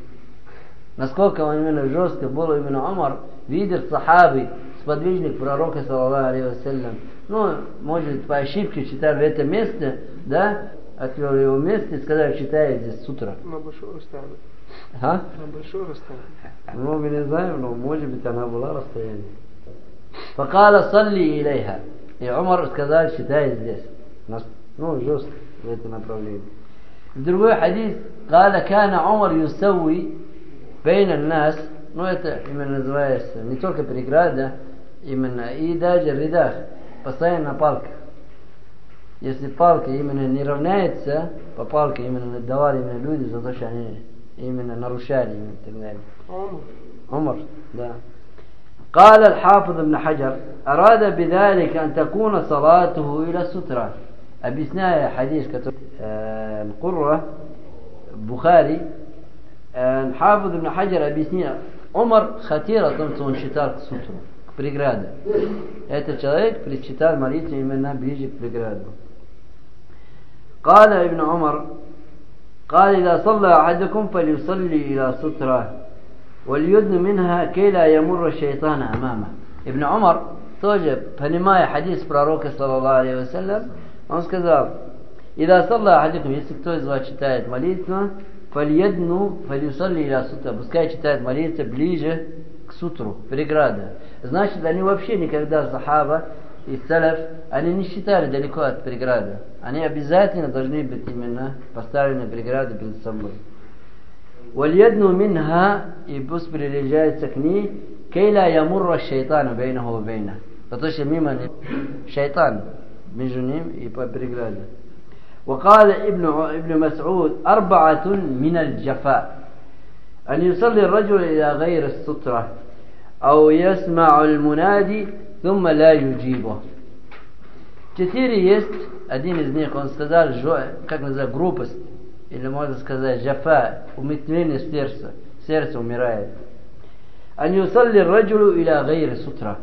Насколько он именно жестко был именно Омар, лидер сахаби, сподвижник пророка, саллаллаху алейхи. Ну, может, по ошибке читал в это место, да, открыл его место и сказал, читай здесь с утра. На большой расстоянии. А? На большой расстоянии. Ну, мы не знаем, но может быть она была расстояние. Факала салли илейха. И Умар сказал, читай здесь. Ну, жестко в это направление. В другой хадис, قال كان عمر يسوي بين الناس, ну это именно называется не только преграда, именно и даже рядах, постоянно на палках. Если палка именно не равняется, по палке именно давали именно люди за то, что они именно нарушали именно и так далее. Умар. عمر да. قال الحافظ ابن حجر أراد بذلك أن تكون صلاته إلى السترة объясняя حديث который э, القرة Бухари э, Хафид ибн Хаджар объяснил Умар хотел о том, что он считал к сутру, к преграде. Этот человек предчитал молитву именно ближе к преграду. قال ابن عمر قال إذا صلى أحدكم فليصلي إلى سترة وليدن منها كي لا يمر الشيطان أمامه ابن عمر тоже, понимая хадис пророка, саллаллаху алейхи вассалям, Он сказал, «Ида салла ахадикум, если кто из вас читает молитву, фальедну фалюсалли или сутра, пускай читает молитву ближе к сутру, преграда». Значит, они вообще никогда, сахаба и салаф, они не считали далеко от преграды. Они обязательно должны быть именно поставлены преграды перед собой. «Вальедну минха» и пусть прилежается к ней, «Кейля ямурра шайтану бейнаху бейна». Потому что мимо шайтан, между ним и по преграде وقال ابن ابن مسعود أربعة من الجفاء أن يصلي الرجل إلى غير السترة أو يسمع المنادي ثم لا يجيبه четыре есть один из них, он сказал, как называется, грубость, или можно сказать, жафа, умертвление сердца, сердце умирает. Ан юсалли раджулу иля гайри сутра.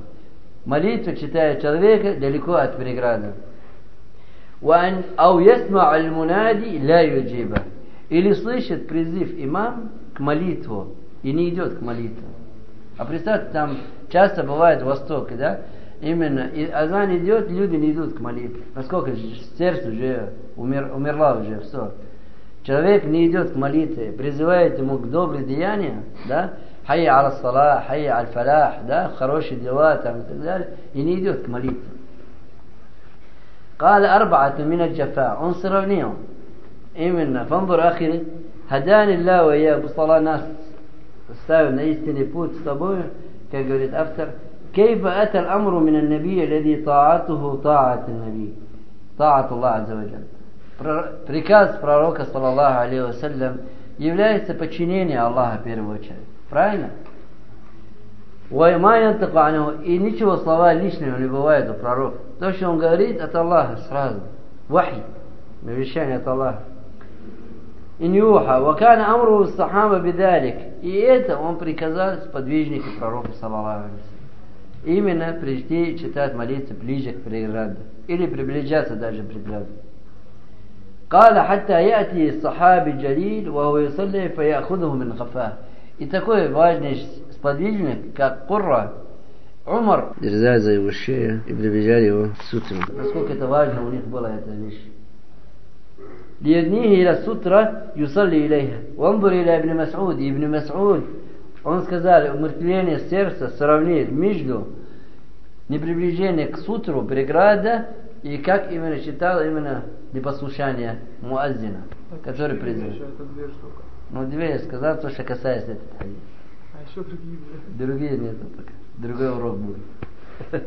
Молитву читает человек далеко от преграды. Ау ясма аль-мунади ля юджиба. Или слышит призыв имам к молитву и не идет к молитве. А представьте, там часто бывает Восток, да? Именно и азан идет, люди не идут к молитве. Насколько сердце уже умер, умерла уже, все. Человек не идет к молитве, призывает ему к добрым деяниям, да? Хайя аля салах, хайя аль фалах, да? Хорошие дела там и так далее. И не идет к молитве. قال أربعة من الجفاء он сравнил именно فانظر أخي هداني الله وإياه بصلاة нас ставил на истинный путь с тобой, как говорит автор, كيف أتى الأمر من النبي الذي طاعته طاعة النبي طاعة الله عز وجل приказ пророка, саллаллаху алейхи вассалям, является подчинение Аллаха в первую очередь. Правильно? И ничего слова лишнего не бывает у пророка. То, что он говорит, от Аллаха сразу. Вахи. Навещание от Аллаха. И нюха. Вакана амру сахаба бидалик. И это он приказал сподвижнику пророка, саллаллаху Именно прийти читать молиться ближе к преграде. Или приближаться даже к преграде. قال حتى يأتي الصحابي الجليل وهو يصلي فيأخذه من غفاه. И такой важный сподвижник, как Курра, Умар, дерзали за его шею и приближали его к сутру. Насколько это важно у них была эта вещь. ليدنيه إلى السترة يصلي إليها وانظر إلى ابن مسعود ابن مسعود он сказал, умертвление сердца сравнит между неприближение к сутру, преграда, и как именно считал именно непослушание муаззина, который призывает. Ну, две сказал, то, что касается этого хадиса. А еще другие Другие нет пока. Другой урок будет.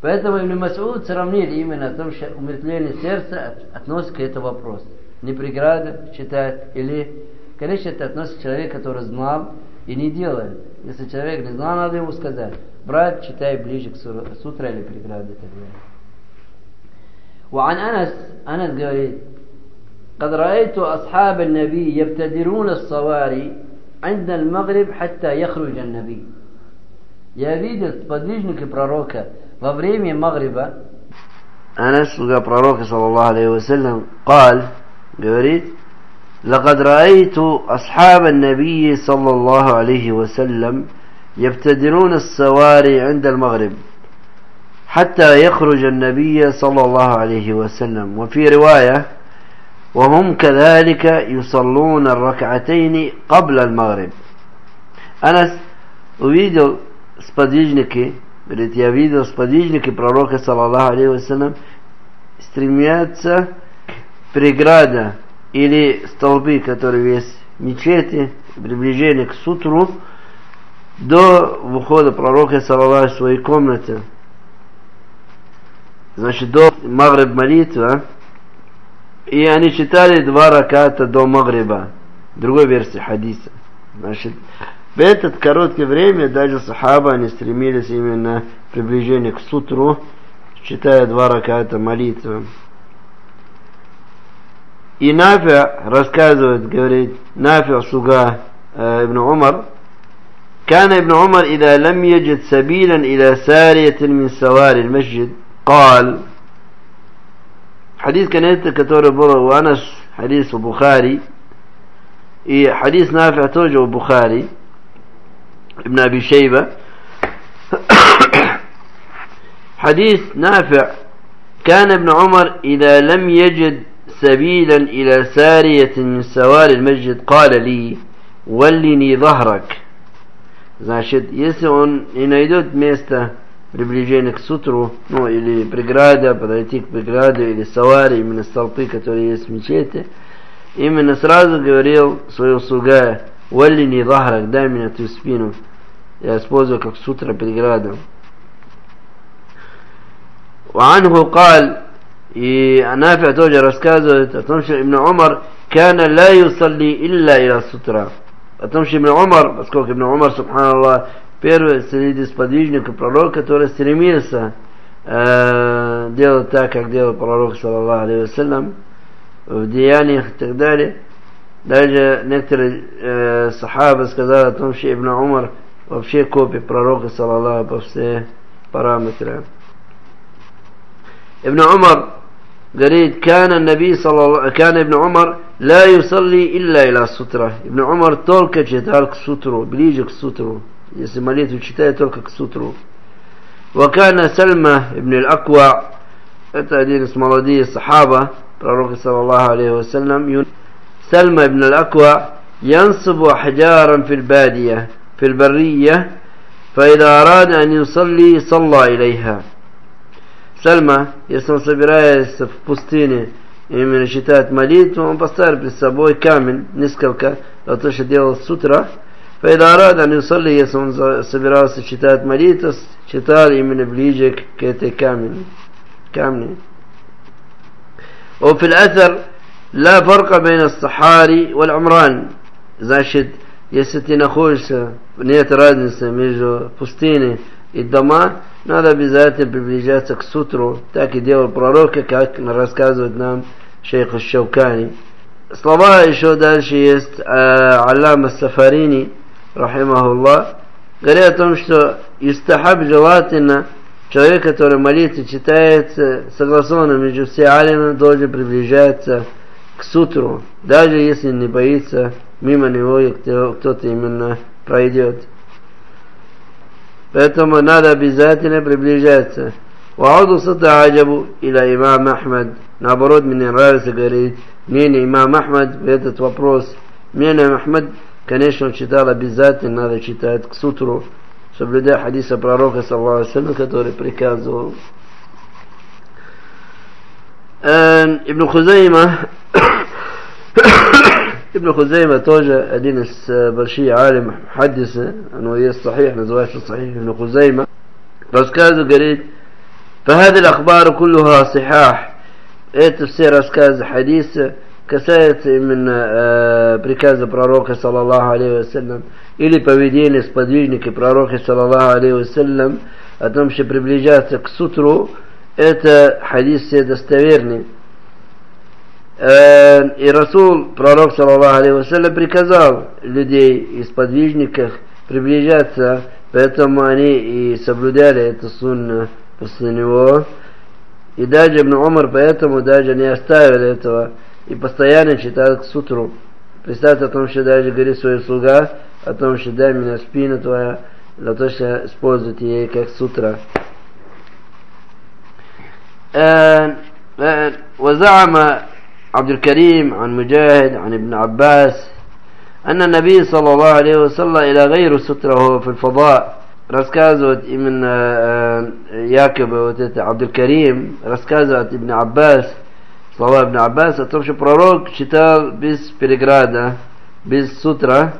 Поэтому Ибн Масуд сравнили именно то, что умертвление сердца относится к этому вопросу. Не преграда считает, или, конечно, это относится к человеку, который знал и не делает. Если человек не знал, надо ему сказать. Брат, читай ближе к сутра или преграде и так далее. وعن أنس أنس говорит قد رأيت أصحاب النبي يبتدرون الصواري عند المغرب حتى يخرج النبي Я видел сподвижника пророка во время Магриба. Анас, слуга пророка, саллаллаху алейхи вассалям, قال, говорит, لقد رأيت أصحاب النبي صلى الله عليه وسلم يبتدرون السواري عند المغرب حتى يخرج النبي صلى الله عليه وسلم وفي رواية وهم كذلك يصلون الركعتين قبل المغرب أنس увидел сподвижники, говорит, я видел сподвижники пророка, саллаллаху алейхи вассалям, стремятся к преграда или столбы, которые есть в мечети, приближение к сутру, до выхода пророка, саллаллаху в своей комнате. Значит, до Магриб молитва, и они читали два раката до Магриба. Другой версии хадиса. Значит, в это короткое время даже сахаба они стремились именно к приближению к сутру, читая два раката молитвы. И Нафи рассказывает, говорит, Нафи слуга э, Ибн Умар, كان ابن عمر إذا لم يجد سبيلا إلى سارية من سواري المسجد قال حديث كان это, который был у Анас, حديث Бухари, и حديث نافع тоже у Бухари, ابن أبي شيبة حديث نافع كان ابن عمر إذا لم يجد سبيلا إلى سارية من سوار المسجد قال لي ولني ظهرك Значит, если он не найдет место приближения к сутру, ну или преграда, подойти к преграде или саваре, именно столпы, которые есть в мечети, именно сразу говорил свою слуга, «Валлини лахрак, дай мне твою спину». Я использую как сутра преграду. وعنه قال и Нафи тоже рассказывает о том, что Ибн Умар كان لا يصلي إلا إلى сутра. О том, что Ибн Умар, поскольку Ибн Умар, субханаллах, первый среди сподвижников пророка, который стремился э, э, делать так, как делал пророк, саллаллаху алейхи вассалям, в деяниях и так далее. Даже некоторые э, сахабы сказали о том, что Ибн Умар вообще копия пророка, саллаллаху по всем параметрам. Ибн Умар говорит, كان النبي صلى الله كان ابن عمر لا يصلي إلا إلى سترة. Ибн Умар только читал к сутру, ближе к сутру. Если молитву читает, только к сутру. وكان سلمة ابن الأكوع это один из молодых сахаба пророка саллаллаху алейхи вассалям سلمة ابن الأكوع ينصب أحجارا في البادية في البرية فإذا أراد أن يصلي صلى إليها Сальма, если он собирается в пустыне именно читать молитву, он поставит перед собой камень, несколько, то, что делал с утра. Файда рада не соли, если он собирался читать молитву, читал именно ближе к этой камень, камне. وفي الأثر لا فرق بين الصحاري والعمران значит если ты находишься нет разницы между пустыней и дома надо обязательно приближаться к сутру так и делал пророк как рассказывает нам шейх Шаукани слова еще дальше есть Аллама Сафарини Рахимахуллах говорят о том что истахаб желательно Человек, который молится, читается согласованно между все алимы, должен приближаться к сутру, даже если не боится мимо него кто-то именно пройдет. Поэтому надо обязательно приближаться. Сата аджабу или имам Ахмад. Наоборот, мне нравится, говорит, мнение имам Ахмад в этот вопрос. Мнение Ахмад, конечно, он читал обязательно, надо читать к сутру соблюдая хадиса пророка, саллаху который приказывал. Ибн Хузайма Ибн Хузайма тоже один из больших алим хадиса, оно есть сахих, называется сахих Ибн Хузайма, рассказывает, говорит, فهذه الأخبار كلها صحاح это все рассказы хадиса касается именно э, приказа пророка, саллаллаху алейхи или поведения сподвижника пророка, саллаллаху алейхи о том, что приближаться к сутру, это хадис все достоверный. Э, и Расул, пророк, саллаллаху алейхи приказал людей из подвижников приближаться, поэтому они и соблюдали эту сунну после него. И даже Ибн Умар поэтому даже не оставили этого и постоянно читают к сутру. Представьте о том, что даже говорит свой слуга, о том, что дай меня спину твоя, за то, что использует ей как сутра. وزعم عبد الكريم عن مجاهد عن ابن عباس أن النبي صلى الله عليه وسلم إلى غير ستره في الفضاء рассказывает именно якобы вот это Абдул-Карим, рассказывает Ибн Аббас, слова Ибн Аббас о том, что пророк читал без переграда, без сутра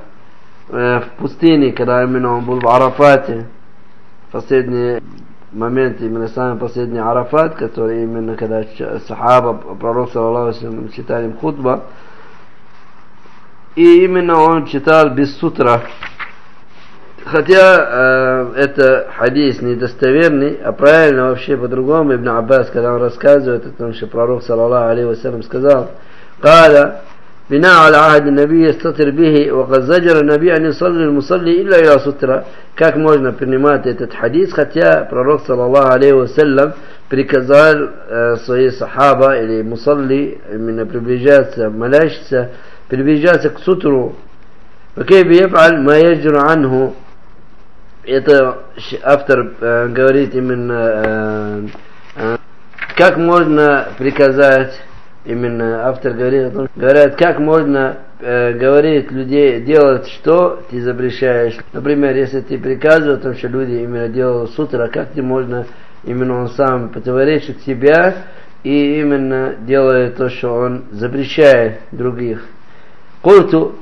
э, в пустыне, когда именно он был в Арафате, последний момент, именно самый последний Арафат, который именно когда сахаба, пророк, саллаху читали им хутба, и именно он читал без сутра, Хотя э, это хадис недостоверный, а правильно вообще по-другому Ибн Аббас, когда он рассказывает о том, что пророк, саллаллаху алейхи вассалям, сказал, قال بناء على عهد النبي يستطر به وقد زجر النبي أن يصلي المصلي إلا إلى سترة как можно принимать этот хадис, хотя пророк, саллаллаху алейхи вассалям, приказал э, свои сахаба или мусалли именно приближаться, молящихся, приближаться к сутру. وكيف يفعل ما يجر عنه это автор э, говорит именно, э, э, как можно приказать, именно автор говорит о том, говорят, как можно э, говорить людей делать что ты запрещаешь. Например, если ты приказываешь о том, что люди именно делают с утра, как ты можно, именно он сам противоречит себя и именно делает то, что он запрещает других. Культу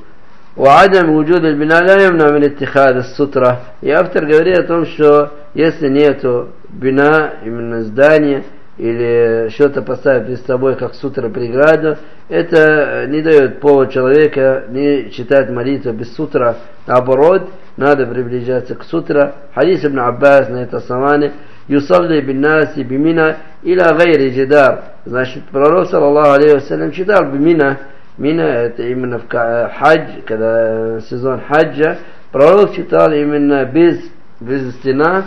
وعدم وجود البناء لا يمنع من اتخاذ السترة и автор говорит о том, что если нету бина, именно здания, или что-то поставить перед собой, как сутра преграду, это не дает повод человека не читать молитву без сутра. Наоборот, надо приближаться к сутра. Хадис ибн Аббас на это основание юсалли биннаси бимина иля гайри джидар. Значит, пророк, саллаллаху алейхи вассалям, читал бимина, мина это именно в хадж, когда сезон хаджа, пророк читал именно без, без стена,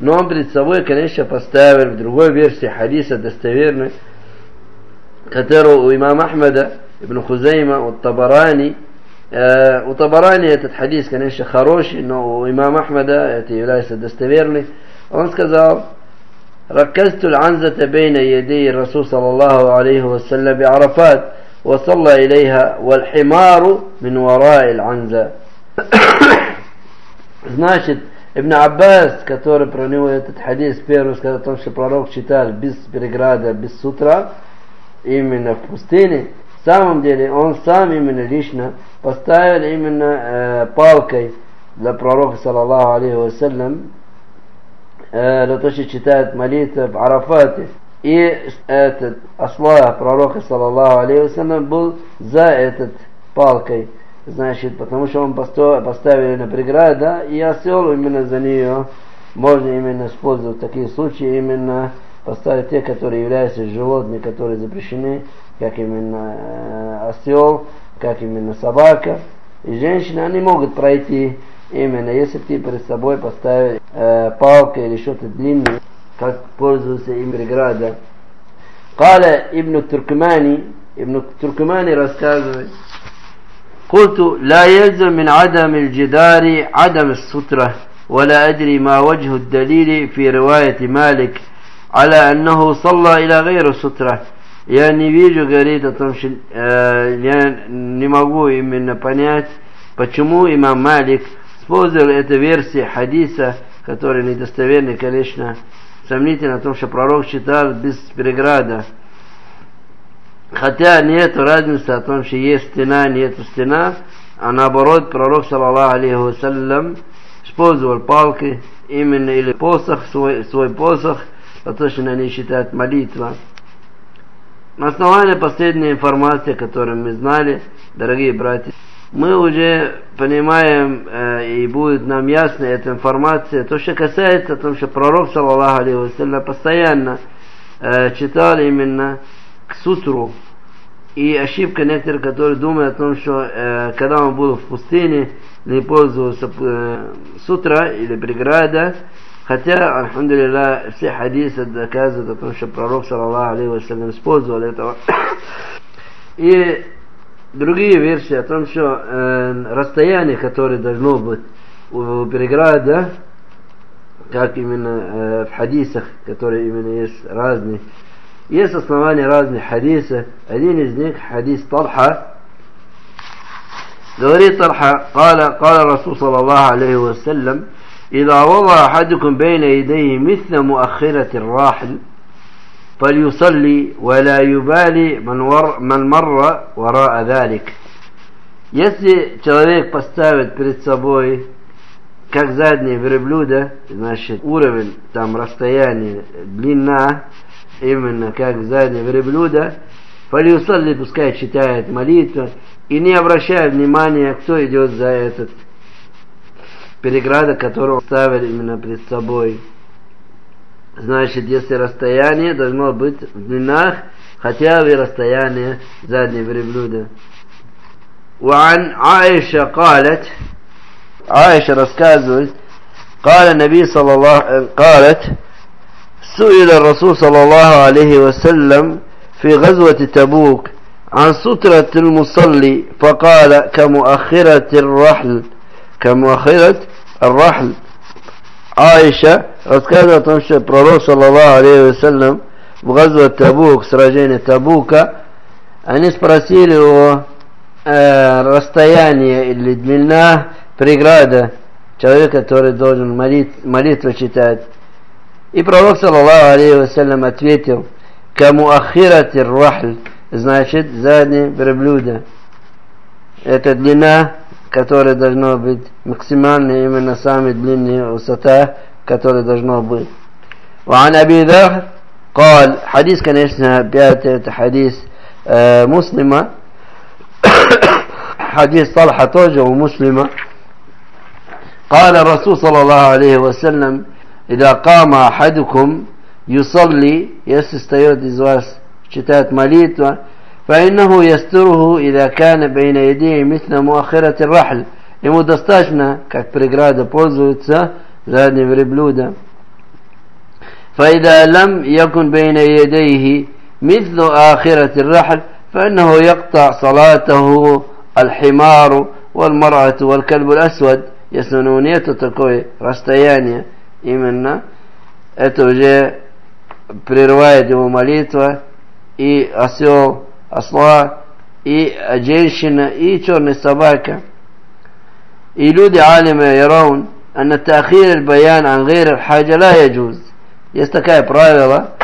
но он перед собой, конечно, поставил в другой версии хадиса достоверной, которую у имама Ахмада, ибн Хузейма, у Табарани, у Табарани этот хадис, конечно, хороший, но у имама Ахмада это является достоверный. Он сказал, ركزت العنزة بين يدي الرسول صلى الله عليه وسلم بعرفات وصلى إليها والحمار من وراء العنزة Значит, Ибн Аббас, который про него этот хадис первый сказал о том, что пророк читал без переграда, без сутра, именно в пустыне, в самом деле он сам именно лично поставил именно э, палкой для пророка, саллаллаху алейхи вассалям, э, для того, что читает молитву в Арафате. И этот осла пророка, саллаллаху алейхи был за этот палкой. Значит, потому что он поставил на преграду, да, и осел именно за нее можно именно использовать такие случаи, именно поставить те, которые являются животными, которые запрещены, как именно э, осел, как именно собака. И женщины, они могут пройти именно, если ты перед собой поставил э, палкой или что-то длинное, как пользуется им преграда. قال ابن التركماني ابن التركماني рассказывает قلت لا يلزم من عدم الجدار عدم السترة ولا أدري ما وجه الدليل في رواية مالك على أنه صلى إلى غير سترة Я не вижу, говорит о том, что э, я не могу именно понять, почему имам Малик использовал эту версию хадиса, которая недостоверна, конечно, сомнительно о том, что пророк читал без преграда. Хотя нет разницы о том, что есть стена, нет стена, а наоборот, пророк, саллаллаху алейхи вассалям, использовал палки, именно или посох, свой, свой посох, то, что ней считают молитва. На основании последней информации, которую мы знали, дорогие братья, мы уже понимаем, э, и будет нам ясно эта информация, то, что касается того, что пророк, саллаллаху алейхи постоянно э, читал именно к сутру. И ошибка некоторых, которые думают о том, что э, когда он был в пустыне, не пользовался э, сутра или преграда, Хотя, альхамдулилля, все хадисы доказывают о том, что пророк, саллаллаху алейхи использовал этого. И другие версии о том, что э, расстояние, которое должно быть у переграда, как именно э, в хадисах, которые именно есть разные, есть основания разных хадисов. Один из них хадис Талха. Говорит Талха, قال قال الرسول صلى الله عليه وسلم إذا وضع أحدكم بين يديه مثل مؤخرة الراحل فليصلي ولا يبالي من, ور من مر وراء ذلك Если человек поставит перед собой как заднее верблюда, значит уровень, там расстояние, длина, именно как заднее верблюда, фалиусалли пускай читает молитву и не обращая внимания, кто идет за этот переграда, которую ставили именно перед собой. Значит, если расстояние должно быть в длинах, хотя бы расстояние заднего верблюда. وعن عائشة قالت عائشة рассказывает قال النبي صلى الله قالت سئل الرسول صلى الله عليه وسلم في غزوة تبوك عن سترة المصلي فقال كمؤخرة الرحل كمؤخرة الرحل Аиша рассказывает о том, что пророк, саллаллаху алейхи вассалям, в газу Табук, сражение Табука, они спросили о э, расстоянии или длина преграда человека, который должен молит, молитву читать. И пророк, саллаллаху алейхи вассалям, ответил, кому ахирати рахль, значит, заднее верблюда. Это длина которое должно быть максимально именно самая длинная высота, которая должно быть. وعن أبي ذر قال حديث конечно пятый حديث آه مسلمة حديث طلحة توجه ومسلمة قال الرسول صلى الله عليه وسلم إذا قام أحدكم يصلي если встает из вас читает молитва فإنه يستره إذا كان بين يديه مثل مؤخرة الرحل ему достаточно как преграда пользуется задним верблюда فإذا لم يكن بين يديه مثل آخرة الرحل فإنه يقطع صلاته الحمار والمرأة والكلب الأسود если у него нету такое расстояние именно, это уже прерывает его молитва, и осел, осла, и женщина, и черная собака. И люди алимы يرون أن تأخير البيان عن غير الحاجة لا يجوز. Есть такое правило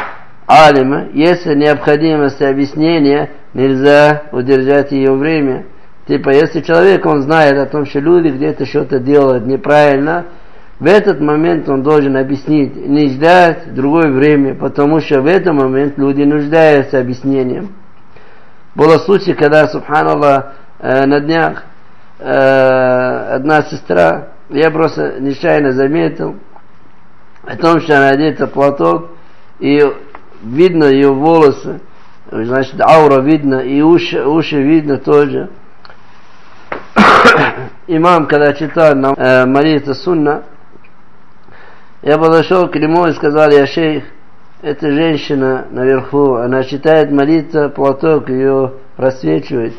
алима, если необходимость объяснения, нельзя удержать ее время. Типа, если человек, он знает о том, что люди где-то что-то делают неправильно, в этот момент он должен объяснить, не ждать другое время, потому что в этот момент люди нуждаются объяснением. Было случай, когда, субханаллах, э, на днях э, одна сестра, я просто нечаянно заметил, о том, что она одета платок, и видно ее волосы, значит, аура видно, и уши, уши видно тоже имам, когда читал нам э, молитву сунна, я подошел к нему и сказал, я шейх, эта женщина наверху, она читает молитву, платок ее просвечивает.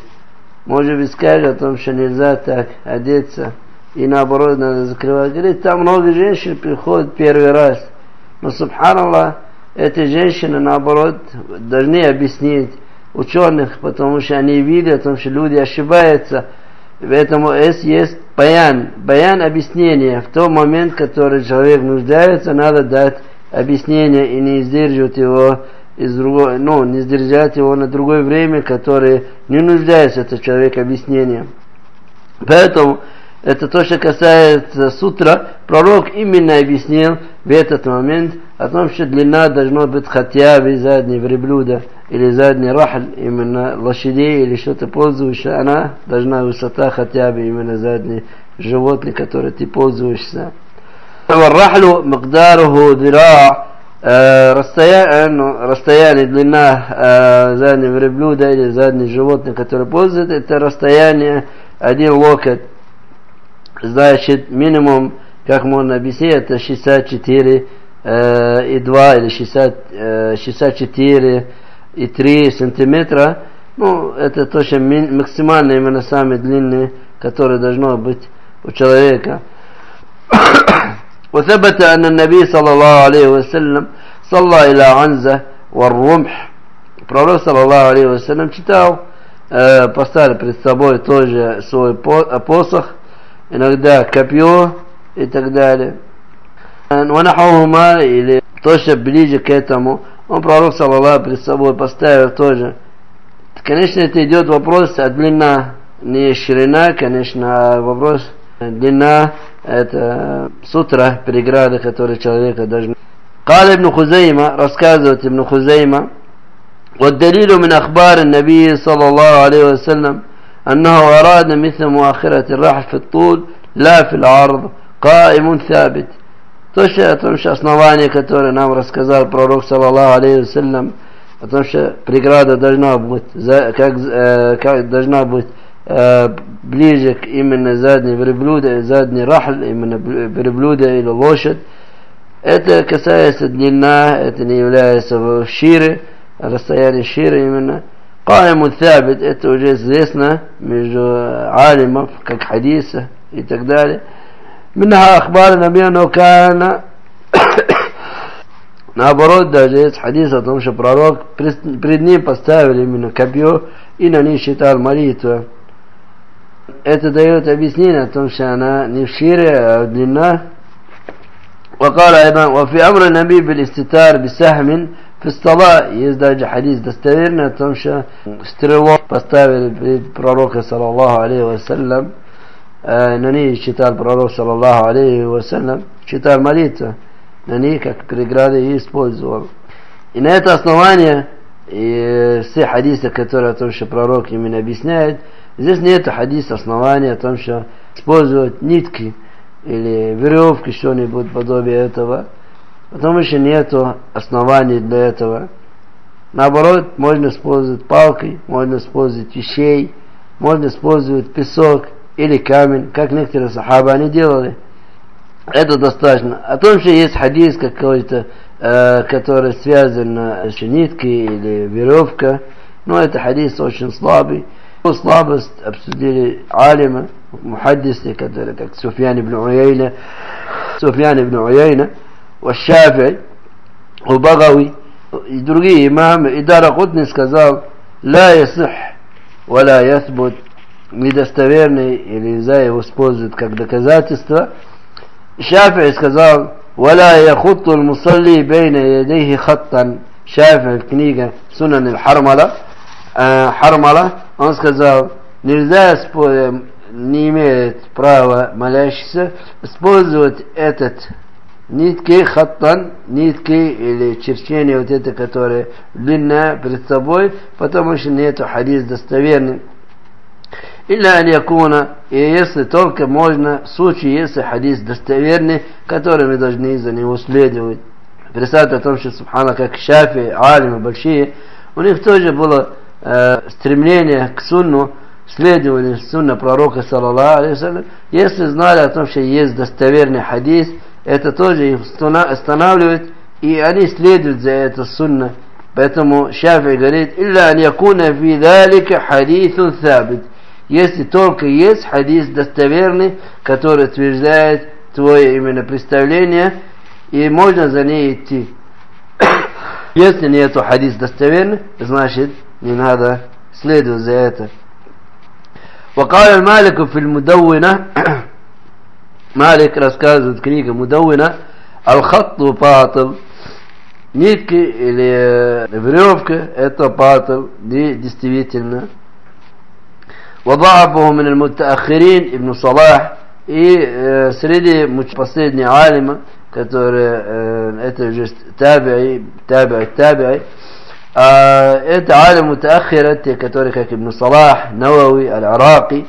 Может быть, скажет о том, что нельзя так одеться, и наоборот надо закрывать. Говорит, там много женщин приходят первый раз. Но, субханаллах, эти женщины, наоборот, должны объяснить ученых, потому что они видят, потому что люди ошибаются – Поэтому есть, есть баян, баян объяснения. В тот момент, который человек нуждается, надо дать объяснение и не сдерживать его из другого, ну, не сдержать его на другое время, которое не нуждается этот человек объяснением. Поэтому это то, что касается сутра, пророк именно объяснил в этот момент о том, что длина должна быть хотя бы задней верблюда или задний рахль, именно лошадей или что-то пользуешься, она должна высота хотя бы именно задний животный, который ты пользуешься. والرحل مقداره ذراع расстояние, расстояние длина заднего верблюда или заднего животного, который пользуется, это расстояние один локоть. Значит, минимум, как можно объяснить, это 64 э, и 2 или 60, э, 64 и 3 сантиметра, ну, это точно максимально именно самые длинные, которые должно быть у человека. وثبت أن النبي صلى الله عليه وسلم صلى إلى عنزة والرمح Пророк, саллаллаху алейхи вассалям, читал, э, поставили перед собой тоже свой посох, иногда копье и так далее. ونحوهما или точно ближе к этому, он пророк, саллаллаху перед собой поставил тоже. Конечно, это идет вопрос о длина, не ширина, конечно, а вопрос длина, это сутра, преграда, которые человека должны. قال ابن خزيمة рассказывает ابن خزيمة والدليل من أخبار النبي صلى الله عليه وسلم أنه أراد مثل مؤخرة الرحل في الطول لا في العرض قائم ثابت Точно о том, что основание, которое нам рассказал пророк, саллаллаху алейхи вассалям, о том, что преграда должна быть, как, э, как должна быть э, ближе к именно задней верблюда, задний рахль, именно верблюда или лошадь. Это касается длина, это не является в шире, расстояние шире именно. Каиму Thабит, это уже известно между алимов, как хадиса и так далее. منها أخبار النبي أنه كان Наоборот, даже есть хадис о том, что пророк пред ним поставили именно копье и на ней считал молитву. Это дает объяснение о том, что она не в шире, а длина. وقال أيضا وفي أمر النبي بالاستتار بسهم При стола есть даже хадис достоверный о том, что стрелу поставили перед пророка, саллаллаху алейхи вассалям, на ней читал пророк, саллаллаху алейхи вассалям, читал молитву, на ней как преграды и использовал. И на это основание и все хадисы, которые о том, что пророк именно объясняет, здесь нет хадиса основания о том, что использовать нитки или веревки, что-нибудь подобие этого – потому что нету оснований для этого. Наоборот, можно использовать палкой, можно использовать вещей, можно использовать песок или камень, как некоторые сахабы они делали. Это достаточно. О том, что есть хадис какой-то, э, который связан с ниткой или веревка, но это хадис очень слабый. Ну, слабость обсудили алимы, мухаддисы, которые как Суфьян ибн Уяйна, Суфьян ибн Уяйна, Шафи, Багави и другие имамы. И Даракутни сказал, لا يصح ولا يثبت недостоверный или нельзя его использовать как доказательство. Шафи сказал, ولا يخط المصلي بين يديه خطا Шафи в книге Сунан الحرملة Хармала, он сказал, нельзя не имеет права молящийся использовать этот Нитки хаттан, нитки или черчение вот это, которое длинное перед собой, потому что нету хадис достоверный. Или алякуна, и если только можно, в случае, если хадис достоверный, который мы должны за него следовать. Представьте о том, что, субхана, как шафи, алимы большие, у них тоже было э, стремление к сунну, следование сунна пророка, саллаллаху алейhi если знали о том, что есть достоверный хадис, это тоже их останавливает, и они следуют за это сунна. Поэтому Шафи говорит, «Илля ан якуна фи далика хадисун сабит». Если только есть хадис достоверный, который утверждает твое именно представление, и можно за ней идти. Если нету хадис достоверный, значит не надо следовать за это. وقال المالك في المدونة Малик рассказывает, книга Мудауина, Аль-Хатту Патл, нитки или веревка, это патл, действительно. وضعفه من المتأخرين ابن صلاح и э, среди последние алима, которые э, это уже таби'i, таби'i, таби'i, а, это алим мутаахира, те, которые как Ибн Салах, Навави, Аль-Араки,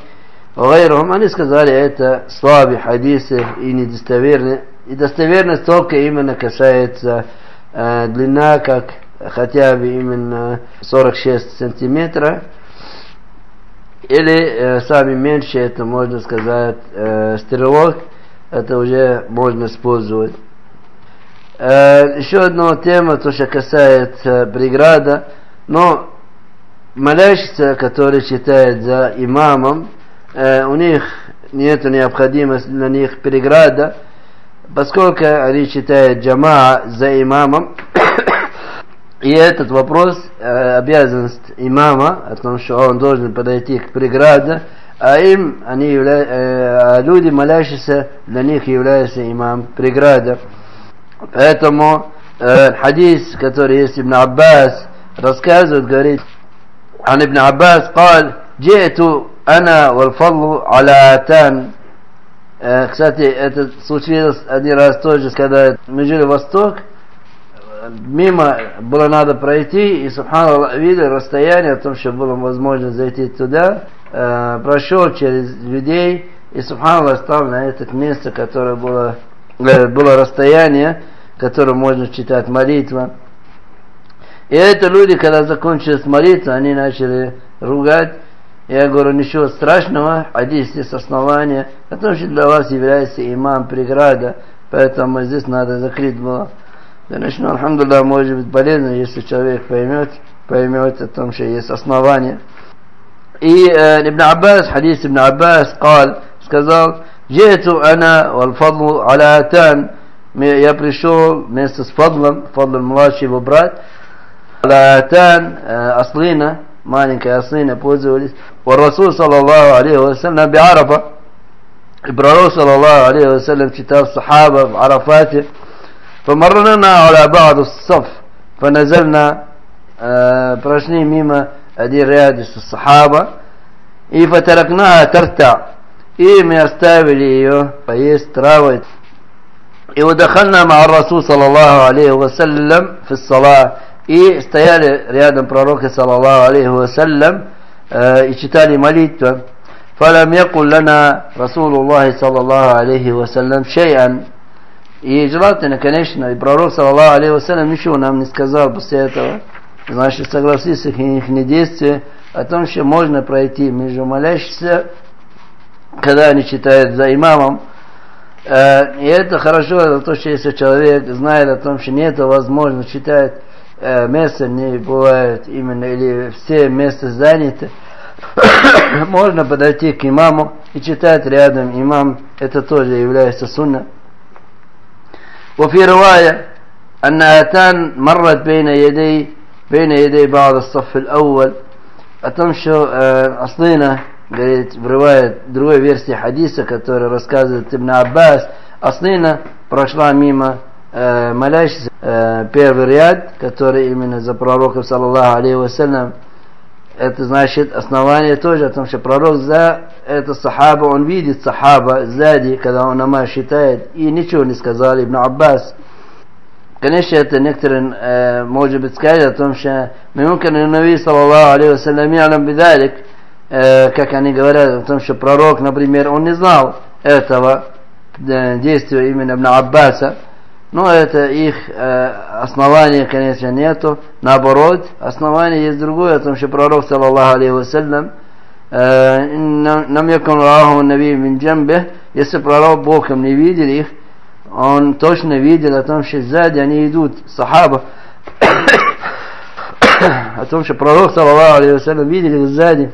Гайрум, они сказали, это слабые хадисы и недостоверные. И достоверность только именно касается э, длина, как хотя бы именно 46 сантиметра, Или э, сами меньше, это можно сказать э, стрелок, это уже можно использовать. Э, еще одна тема, то, что касается преграда, но молящица, который читает за имамом, у них нет необходимости на них преграда, поскольку они считают джама за имамом, и этот вопрос, э, обязанность имама, о том, что он должен подойти к преграде, а им, они явля... э, а люди, молящиеся, для них является имам преграда. Поэтому э, хадис, который есть Ибн Аббас, рассказывает, говорит, عن ابن عباس قال جئت Ана вальфаллу аля тан. Э, кстати, это случилось один раз тоже, когда мы жили в Восток, мимо было надо пройти, и, субханаллах, видел расстояние, о том, что было возможно зайти туда, э, прошел через людей, и, субханаллах, стал на это место, которое было, э, было расстояние, которое можно читать молитва. И это люди, когда закончились молитва, они начали ругать, Я говорю, ничего страшного, одись с основания, потому что для вас является имам преграда, поэтому здесь надо закрыть было. Конечно, алхамдулillah, может быть полезно, если человек поймет, поймет о том, что есть основания. И э, Ибн Аббас, хадис Ибн Аббас, قال, сказал, جئت أنا والفضل على أتان я пришел вместе с Фадлом, Фадл младший его брат, Латан, ослина, маленькая ослина пользовались. والرسول صلى الله عليه وسلم بعرفة إبراهيم صلى الله عليه وسلم كتاب صحابة عرفاته فمرنا على بعض الصف فنزلنا آه، برشني ميما أدي ريادة الصحابة. إيه فتركناها ترتع. إيه ما يستابل إيه فيستراوت إيه ودخلنا مع الرسول صلى الله عليه وسلم في الصلاة. إيه استيال ريادة بروك صلى الله عليه وسلم. и читали молитву فلم يقل لنا رسول الله صلى الله عليه وسلم شيئا И желательно, конечно, и пророк, саллаху алейхи вассалям, ничего нам не сказал после этого. Значит, согласись их, их действия о том, что можно пройти между молящимся, когда они читают за имамом. Э, и это хорошо, то, что если человек знает о том, что нет возможности читать э, место не бывает именно, или все места заняты, можно подойти к имаму и читать рядом имам, это тоже является сунна. وفي رواية أن آتان مرت بين يدي بين يدي بعض الصف الأول о том, что э, Аслина, говорит, в рывае другой версии хадиса, который рассказывает Ибн Аббас, Аслина прошла мимо э, молясь э, первый ряд, который именно за пророков, саллаллаху алейхи вассалям, это значит основание тоже о том, что пророк за это сахаба, он видит сахаба сзади, когда он намаз считает, и ничего не сказал Ибн Аббас. Конечно, это некоторые, э, может быть, сказать о том, что Мимукан и Нави, саллаллаху алейхи вассалям, ялам бидалик, э, как они говорят о том, что пророк, например, он не знал этого э, действия именно Ибн Аббаса, но это их э, основания, конечно, нету. Наоборот, основание есть другое, о том, что пророк, саллаллаху алейхи вассалям, нам якун раху наби мин если пророк Богом не видел их, он точно видел о том, что сзади они идут, сахаба, о том, что пророк, саллаллаху алейхи вассалям, видели их сзади.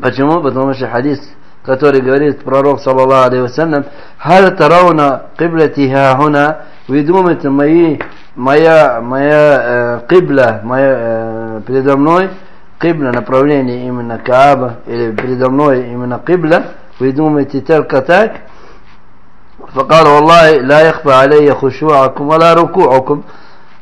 Почему? Потому что хадис, который говорит пророк, саллаллаху алейхи вассалям, «Халь тарауна киблати ха хуна, вы думаете, мои, моя, моя э, кибла, моя, э, передо мной, кибла, направление именно Кааба, или передо мной именно кибла, вы думаете только так? فقال والله لا يخفى علي خشوعكم ولا ركوعكم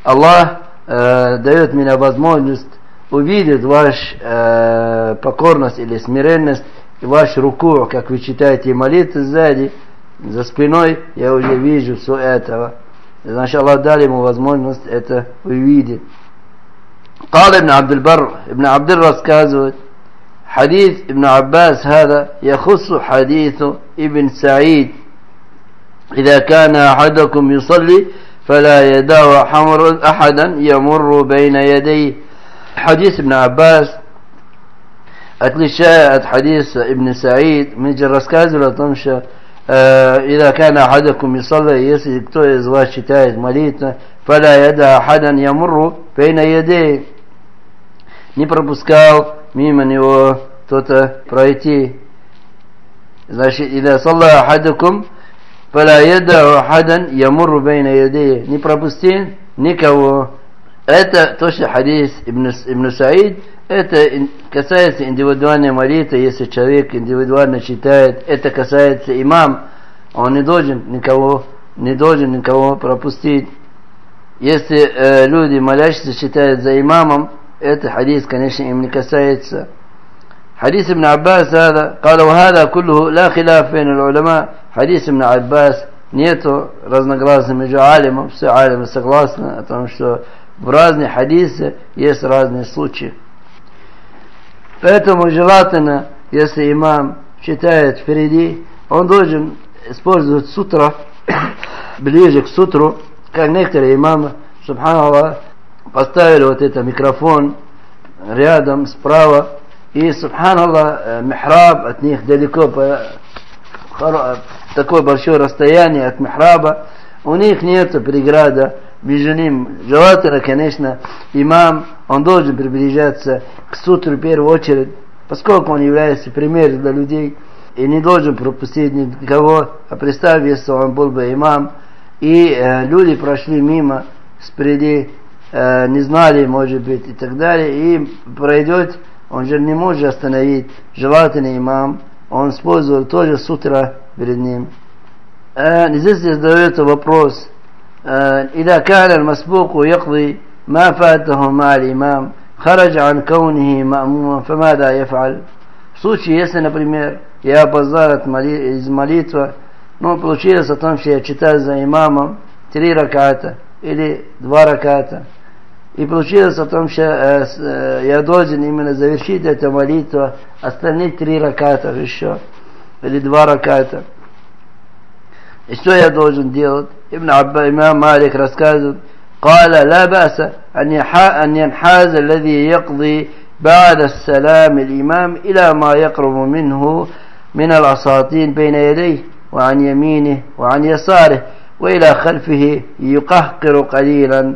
Аллах э, дает мне возможность увидеть ваш э, покорность или смиренность и ваш руку, как вы читаете молитвы сзади, за спиной, я уже вижу все этого. Значит, Аллах дал ему возможность это увидеть. قال ابن عبد البر ابن عبد البر рассказывает حديث ابن عباس هذا يخص حديث ابن سعيد إذا كان أحدكم يصلي فلا يدع حمر أحدا يمر بين يديه حديث ابن عباس отличает от хадиса Ибн Саид, мы же рассказывали о том, что إذا كان أحدكم يصلي если кто из вас читает молитву فلا يدع أحدا يمر بين يديه не пропускал мимо него кто-то пройти значит إذا صلى أحدكم فلا يدع أحدا يمر بين يديه не пропусти никого это то, что хадис Ибн, Ибн Саид, это касается индивидуальной молитвы, если человек индивидуально читает, это касается имам, он не должен никого, не должен никого пропустить. Если э, люди молящиеся читают за имамом, это хадис, конечно, им не касается. حديث ابن عباس هذا قال وهذا كله لا خلاف بين العلماء حديث ابن عباس нету разногласия между алимом, все алимы согласны о том, что в разные хадисы есть разные случаи. Поэтому желательно, если имам читает впереди, он должен использовать сутра ближе к сутру, как некоторые имамы, субханаллах, поставили вот этот микрофон рядом, справа, и, субханаллах, михраб от них далеко, по, такое большое расстояние от михраба, у них нет преграда между ним. Желательно, конечно, имам, он должен приближаться к сутру в первую очередь, поскольку он является примером для людей и не должен пропустить никого, а представь, если он был бы имам, и э, люди прошли мимо, спереди, э, не знали, может быть, и так далее, и пройдет, он же не может остановить желательный имам, он использовал тоже Сутра перед ним. Э, здесь задается вопрос, э, «Ида кана масбуку яквы ما فاته مع الإمام خرج عن كونه مأموما فماذا يفعل в случае, если, например, я опоздал от моли, из молитвы, ну, получилось о том, что я читаю за имамом три раката или два раката, и получилось о том, что э, э, я должен именно завершить эту молитву, остальные три раката еще, или два раката. И что я должен делать? Ибн Абба, имам Малик рассказывает, قال لا بأس أن ينحاز الذي يقضي بعد السلام الإمام إلى ما يقرب منه من الأساطين بين يديه وعن يمينه وعن يساره وإلى خلفه يقهقر قليلا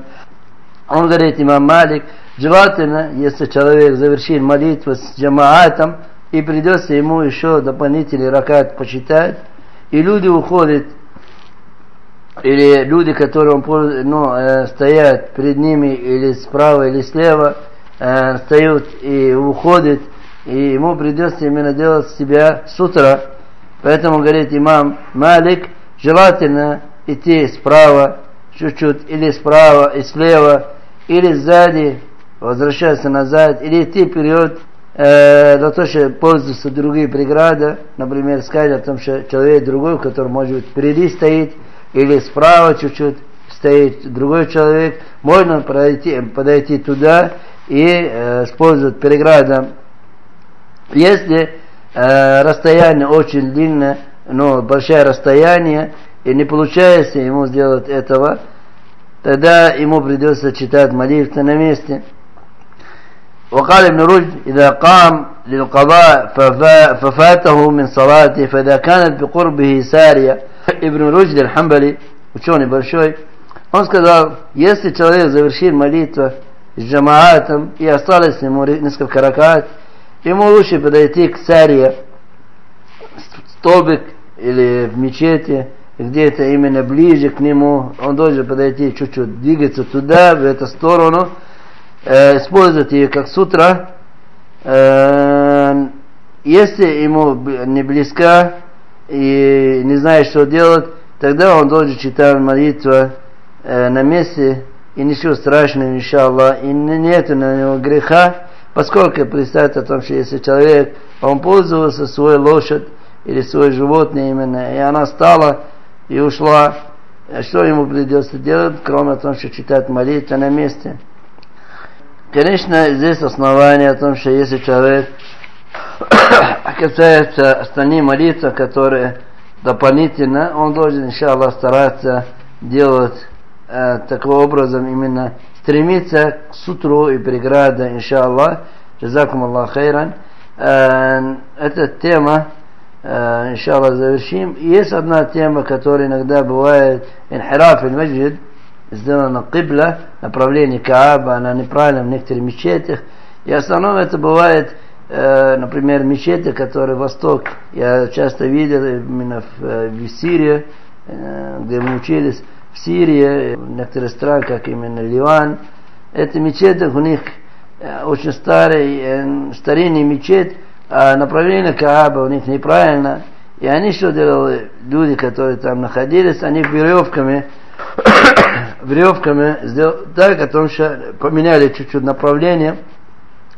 Он говорит, имам Малик, желательно, если человек завершит молитву с джамаатом, и придется ему еще дополнительный ракат почитать, и люди уходят, или люди, которые он, ну, э, стоят перед ними или справа, или слева, э, встают и уходят, и ему придется именно делать себя с утра. Поэтому, говорит имам Малик, желательно идти справа чуть-чуть, или справа и слева, или сзади, возвращаться назад, или идти вперед, э, для того, чтобы пользоваться другие преграды, например, сказать о том, что человек другой, который, может быть, впереди стоит, или справа чуть-чуть стоит другой человек, можно подойти, подойти туда и э, использовать преграду. Если э, расстояние очень длинное, ну, большое расстояние, и не получается ему сделать этого, тогда ему придется читать молитвы на месте. وقال ابن رشد إذا قام للقضاء ففاته من صلاته فإذا كانت بقربه سارية Ибн Ружд Аль-Хамбали, ученый большой, он сказал, если человек завершит молитву с джамаатом и осталось ему несколько ракат, ему лучше подойти к царе, столбик или в мечети, где-то именно ближе к нему, он должен подойти чуть-чуть, двигаться туда, в эту сторону, э, использовать ее как сутра. Э, если ему не близко и не знает, что делать, тогда он должен читать молитву э, на месте, и ничего страшного, иншаллах, и нет на него греха, поскольку представьте о том, что если человек, он пользовался своей лошадь или свое животное именно, и она стала и ушла, что ему придется делать, кроме того, что читать молитву на месте? Конечно, здесь основание о том, что если человек касается остальные молитвы, которые дополнительно, он должен, иншаллах, стараться делать э, таким образом, именно стремиться к сутру и преграда, иншаллах. Джазакум Аллах хайран. Э, эта тема Э, иншаллах, завершим. есть одна тема, которая иногда бывает инхираф аль-маджид, сделана кибла, направление Кааба, она неправильно в некоторых мечетях. И основном это бывает, например, мечети, которые восток. Я часто видел именно в, э, в Сирии, где мы учились, в Сирии, в некоторых странах, как именно Ливан. Это мечети, у них очень старый, старинный мечеть, а направление Кааба у них неправильно. И они что делали? Люди, которые там находились, они веревками, веревками сделали так, о том, что поменяли чуть-чуть направление,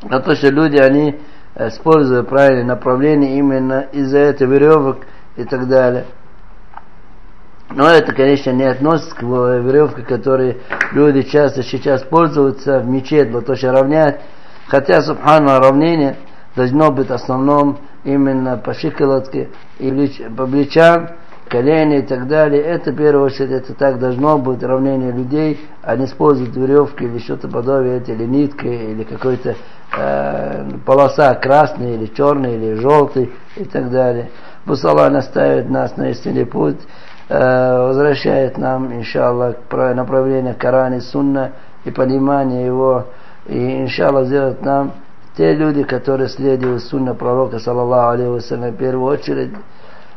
на то, что люди, они используют правильное направление именно из-за этой веревок и так далее. Но это, конечно, не относится к веревке, которые люди часто сейчас пользуются в мечеть, того, чтобы равнять. Хотя, субхану, равнение – должно быть основном именно по щиколотке и по плечам, колени и так далее. Это, в первую очередь, это так должно быть равнение людей, а не использовать веревки или что-то подобное, или нитки, или какой-то э, полоса красная, или черная, или желтый и так далее. Пусть Аллах наставит нас на истинный путь, э, возвращает нам, иншаллах, направление Корана и Сунна и понимание его, и, иншаллах, сделает нам те люди, которые следуют сунна пророка, саллаллаху алейхи в первую очередь,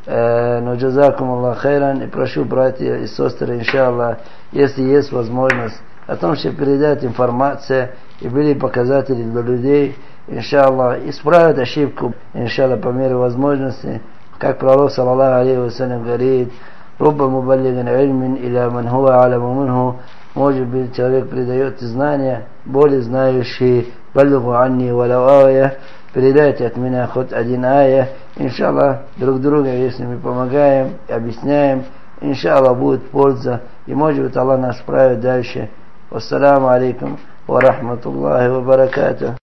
но джазакум Аллах хайран, и прошу братья и сестры, иншаллах, если есть возможность, о том, чтобы передать информацию и были показатели для людей, иншаллах, исправить ошибку, иншаллах, по мере возможности, как пророк, саллаллаху алейхи вассалям, говорит, رب مبلغ علم إلى من هو أعلم منه может быть, человек придает знания, более знающий بلغوا عني ولو آية передайте от меня хоть один ая. Иншаллах, друг друга, если мы помогаем и объясняем, иншаллах, будет польза. И может быть, Аллах нас справит дальше. Вассаламу алейкум ва рахматуллахи ва баракатуh.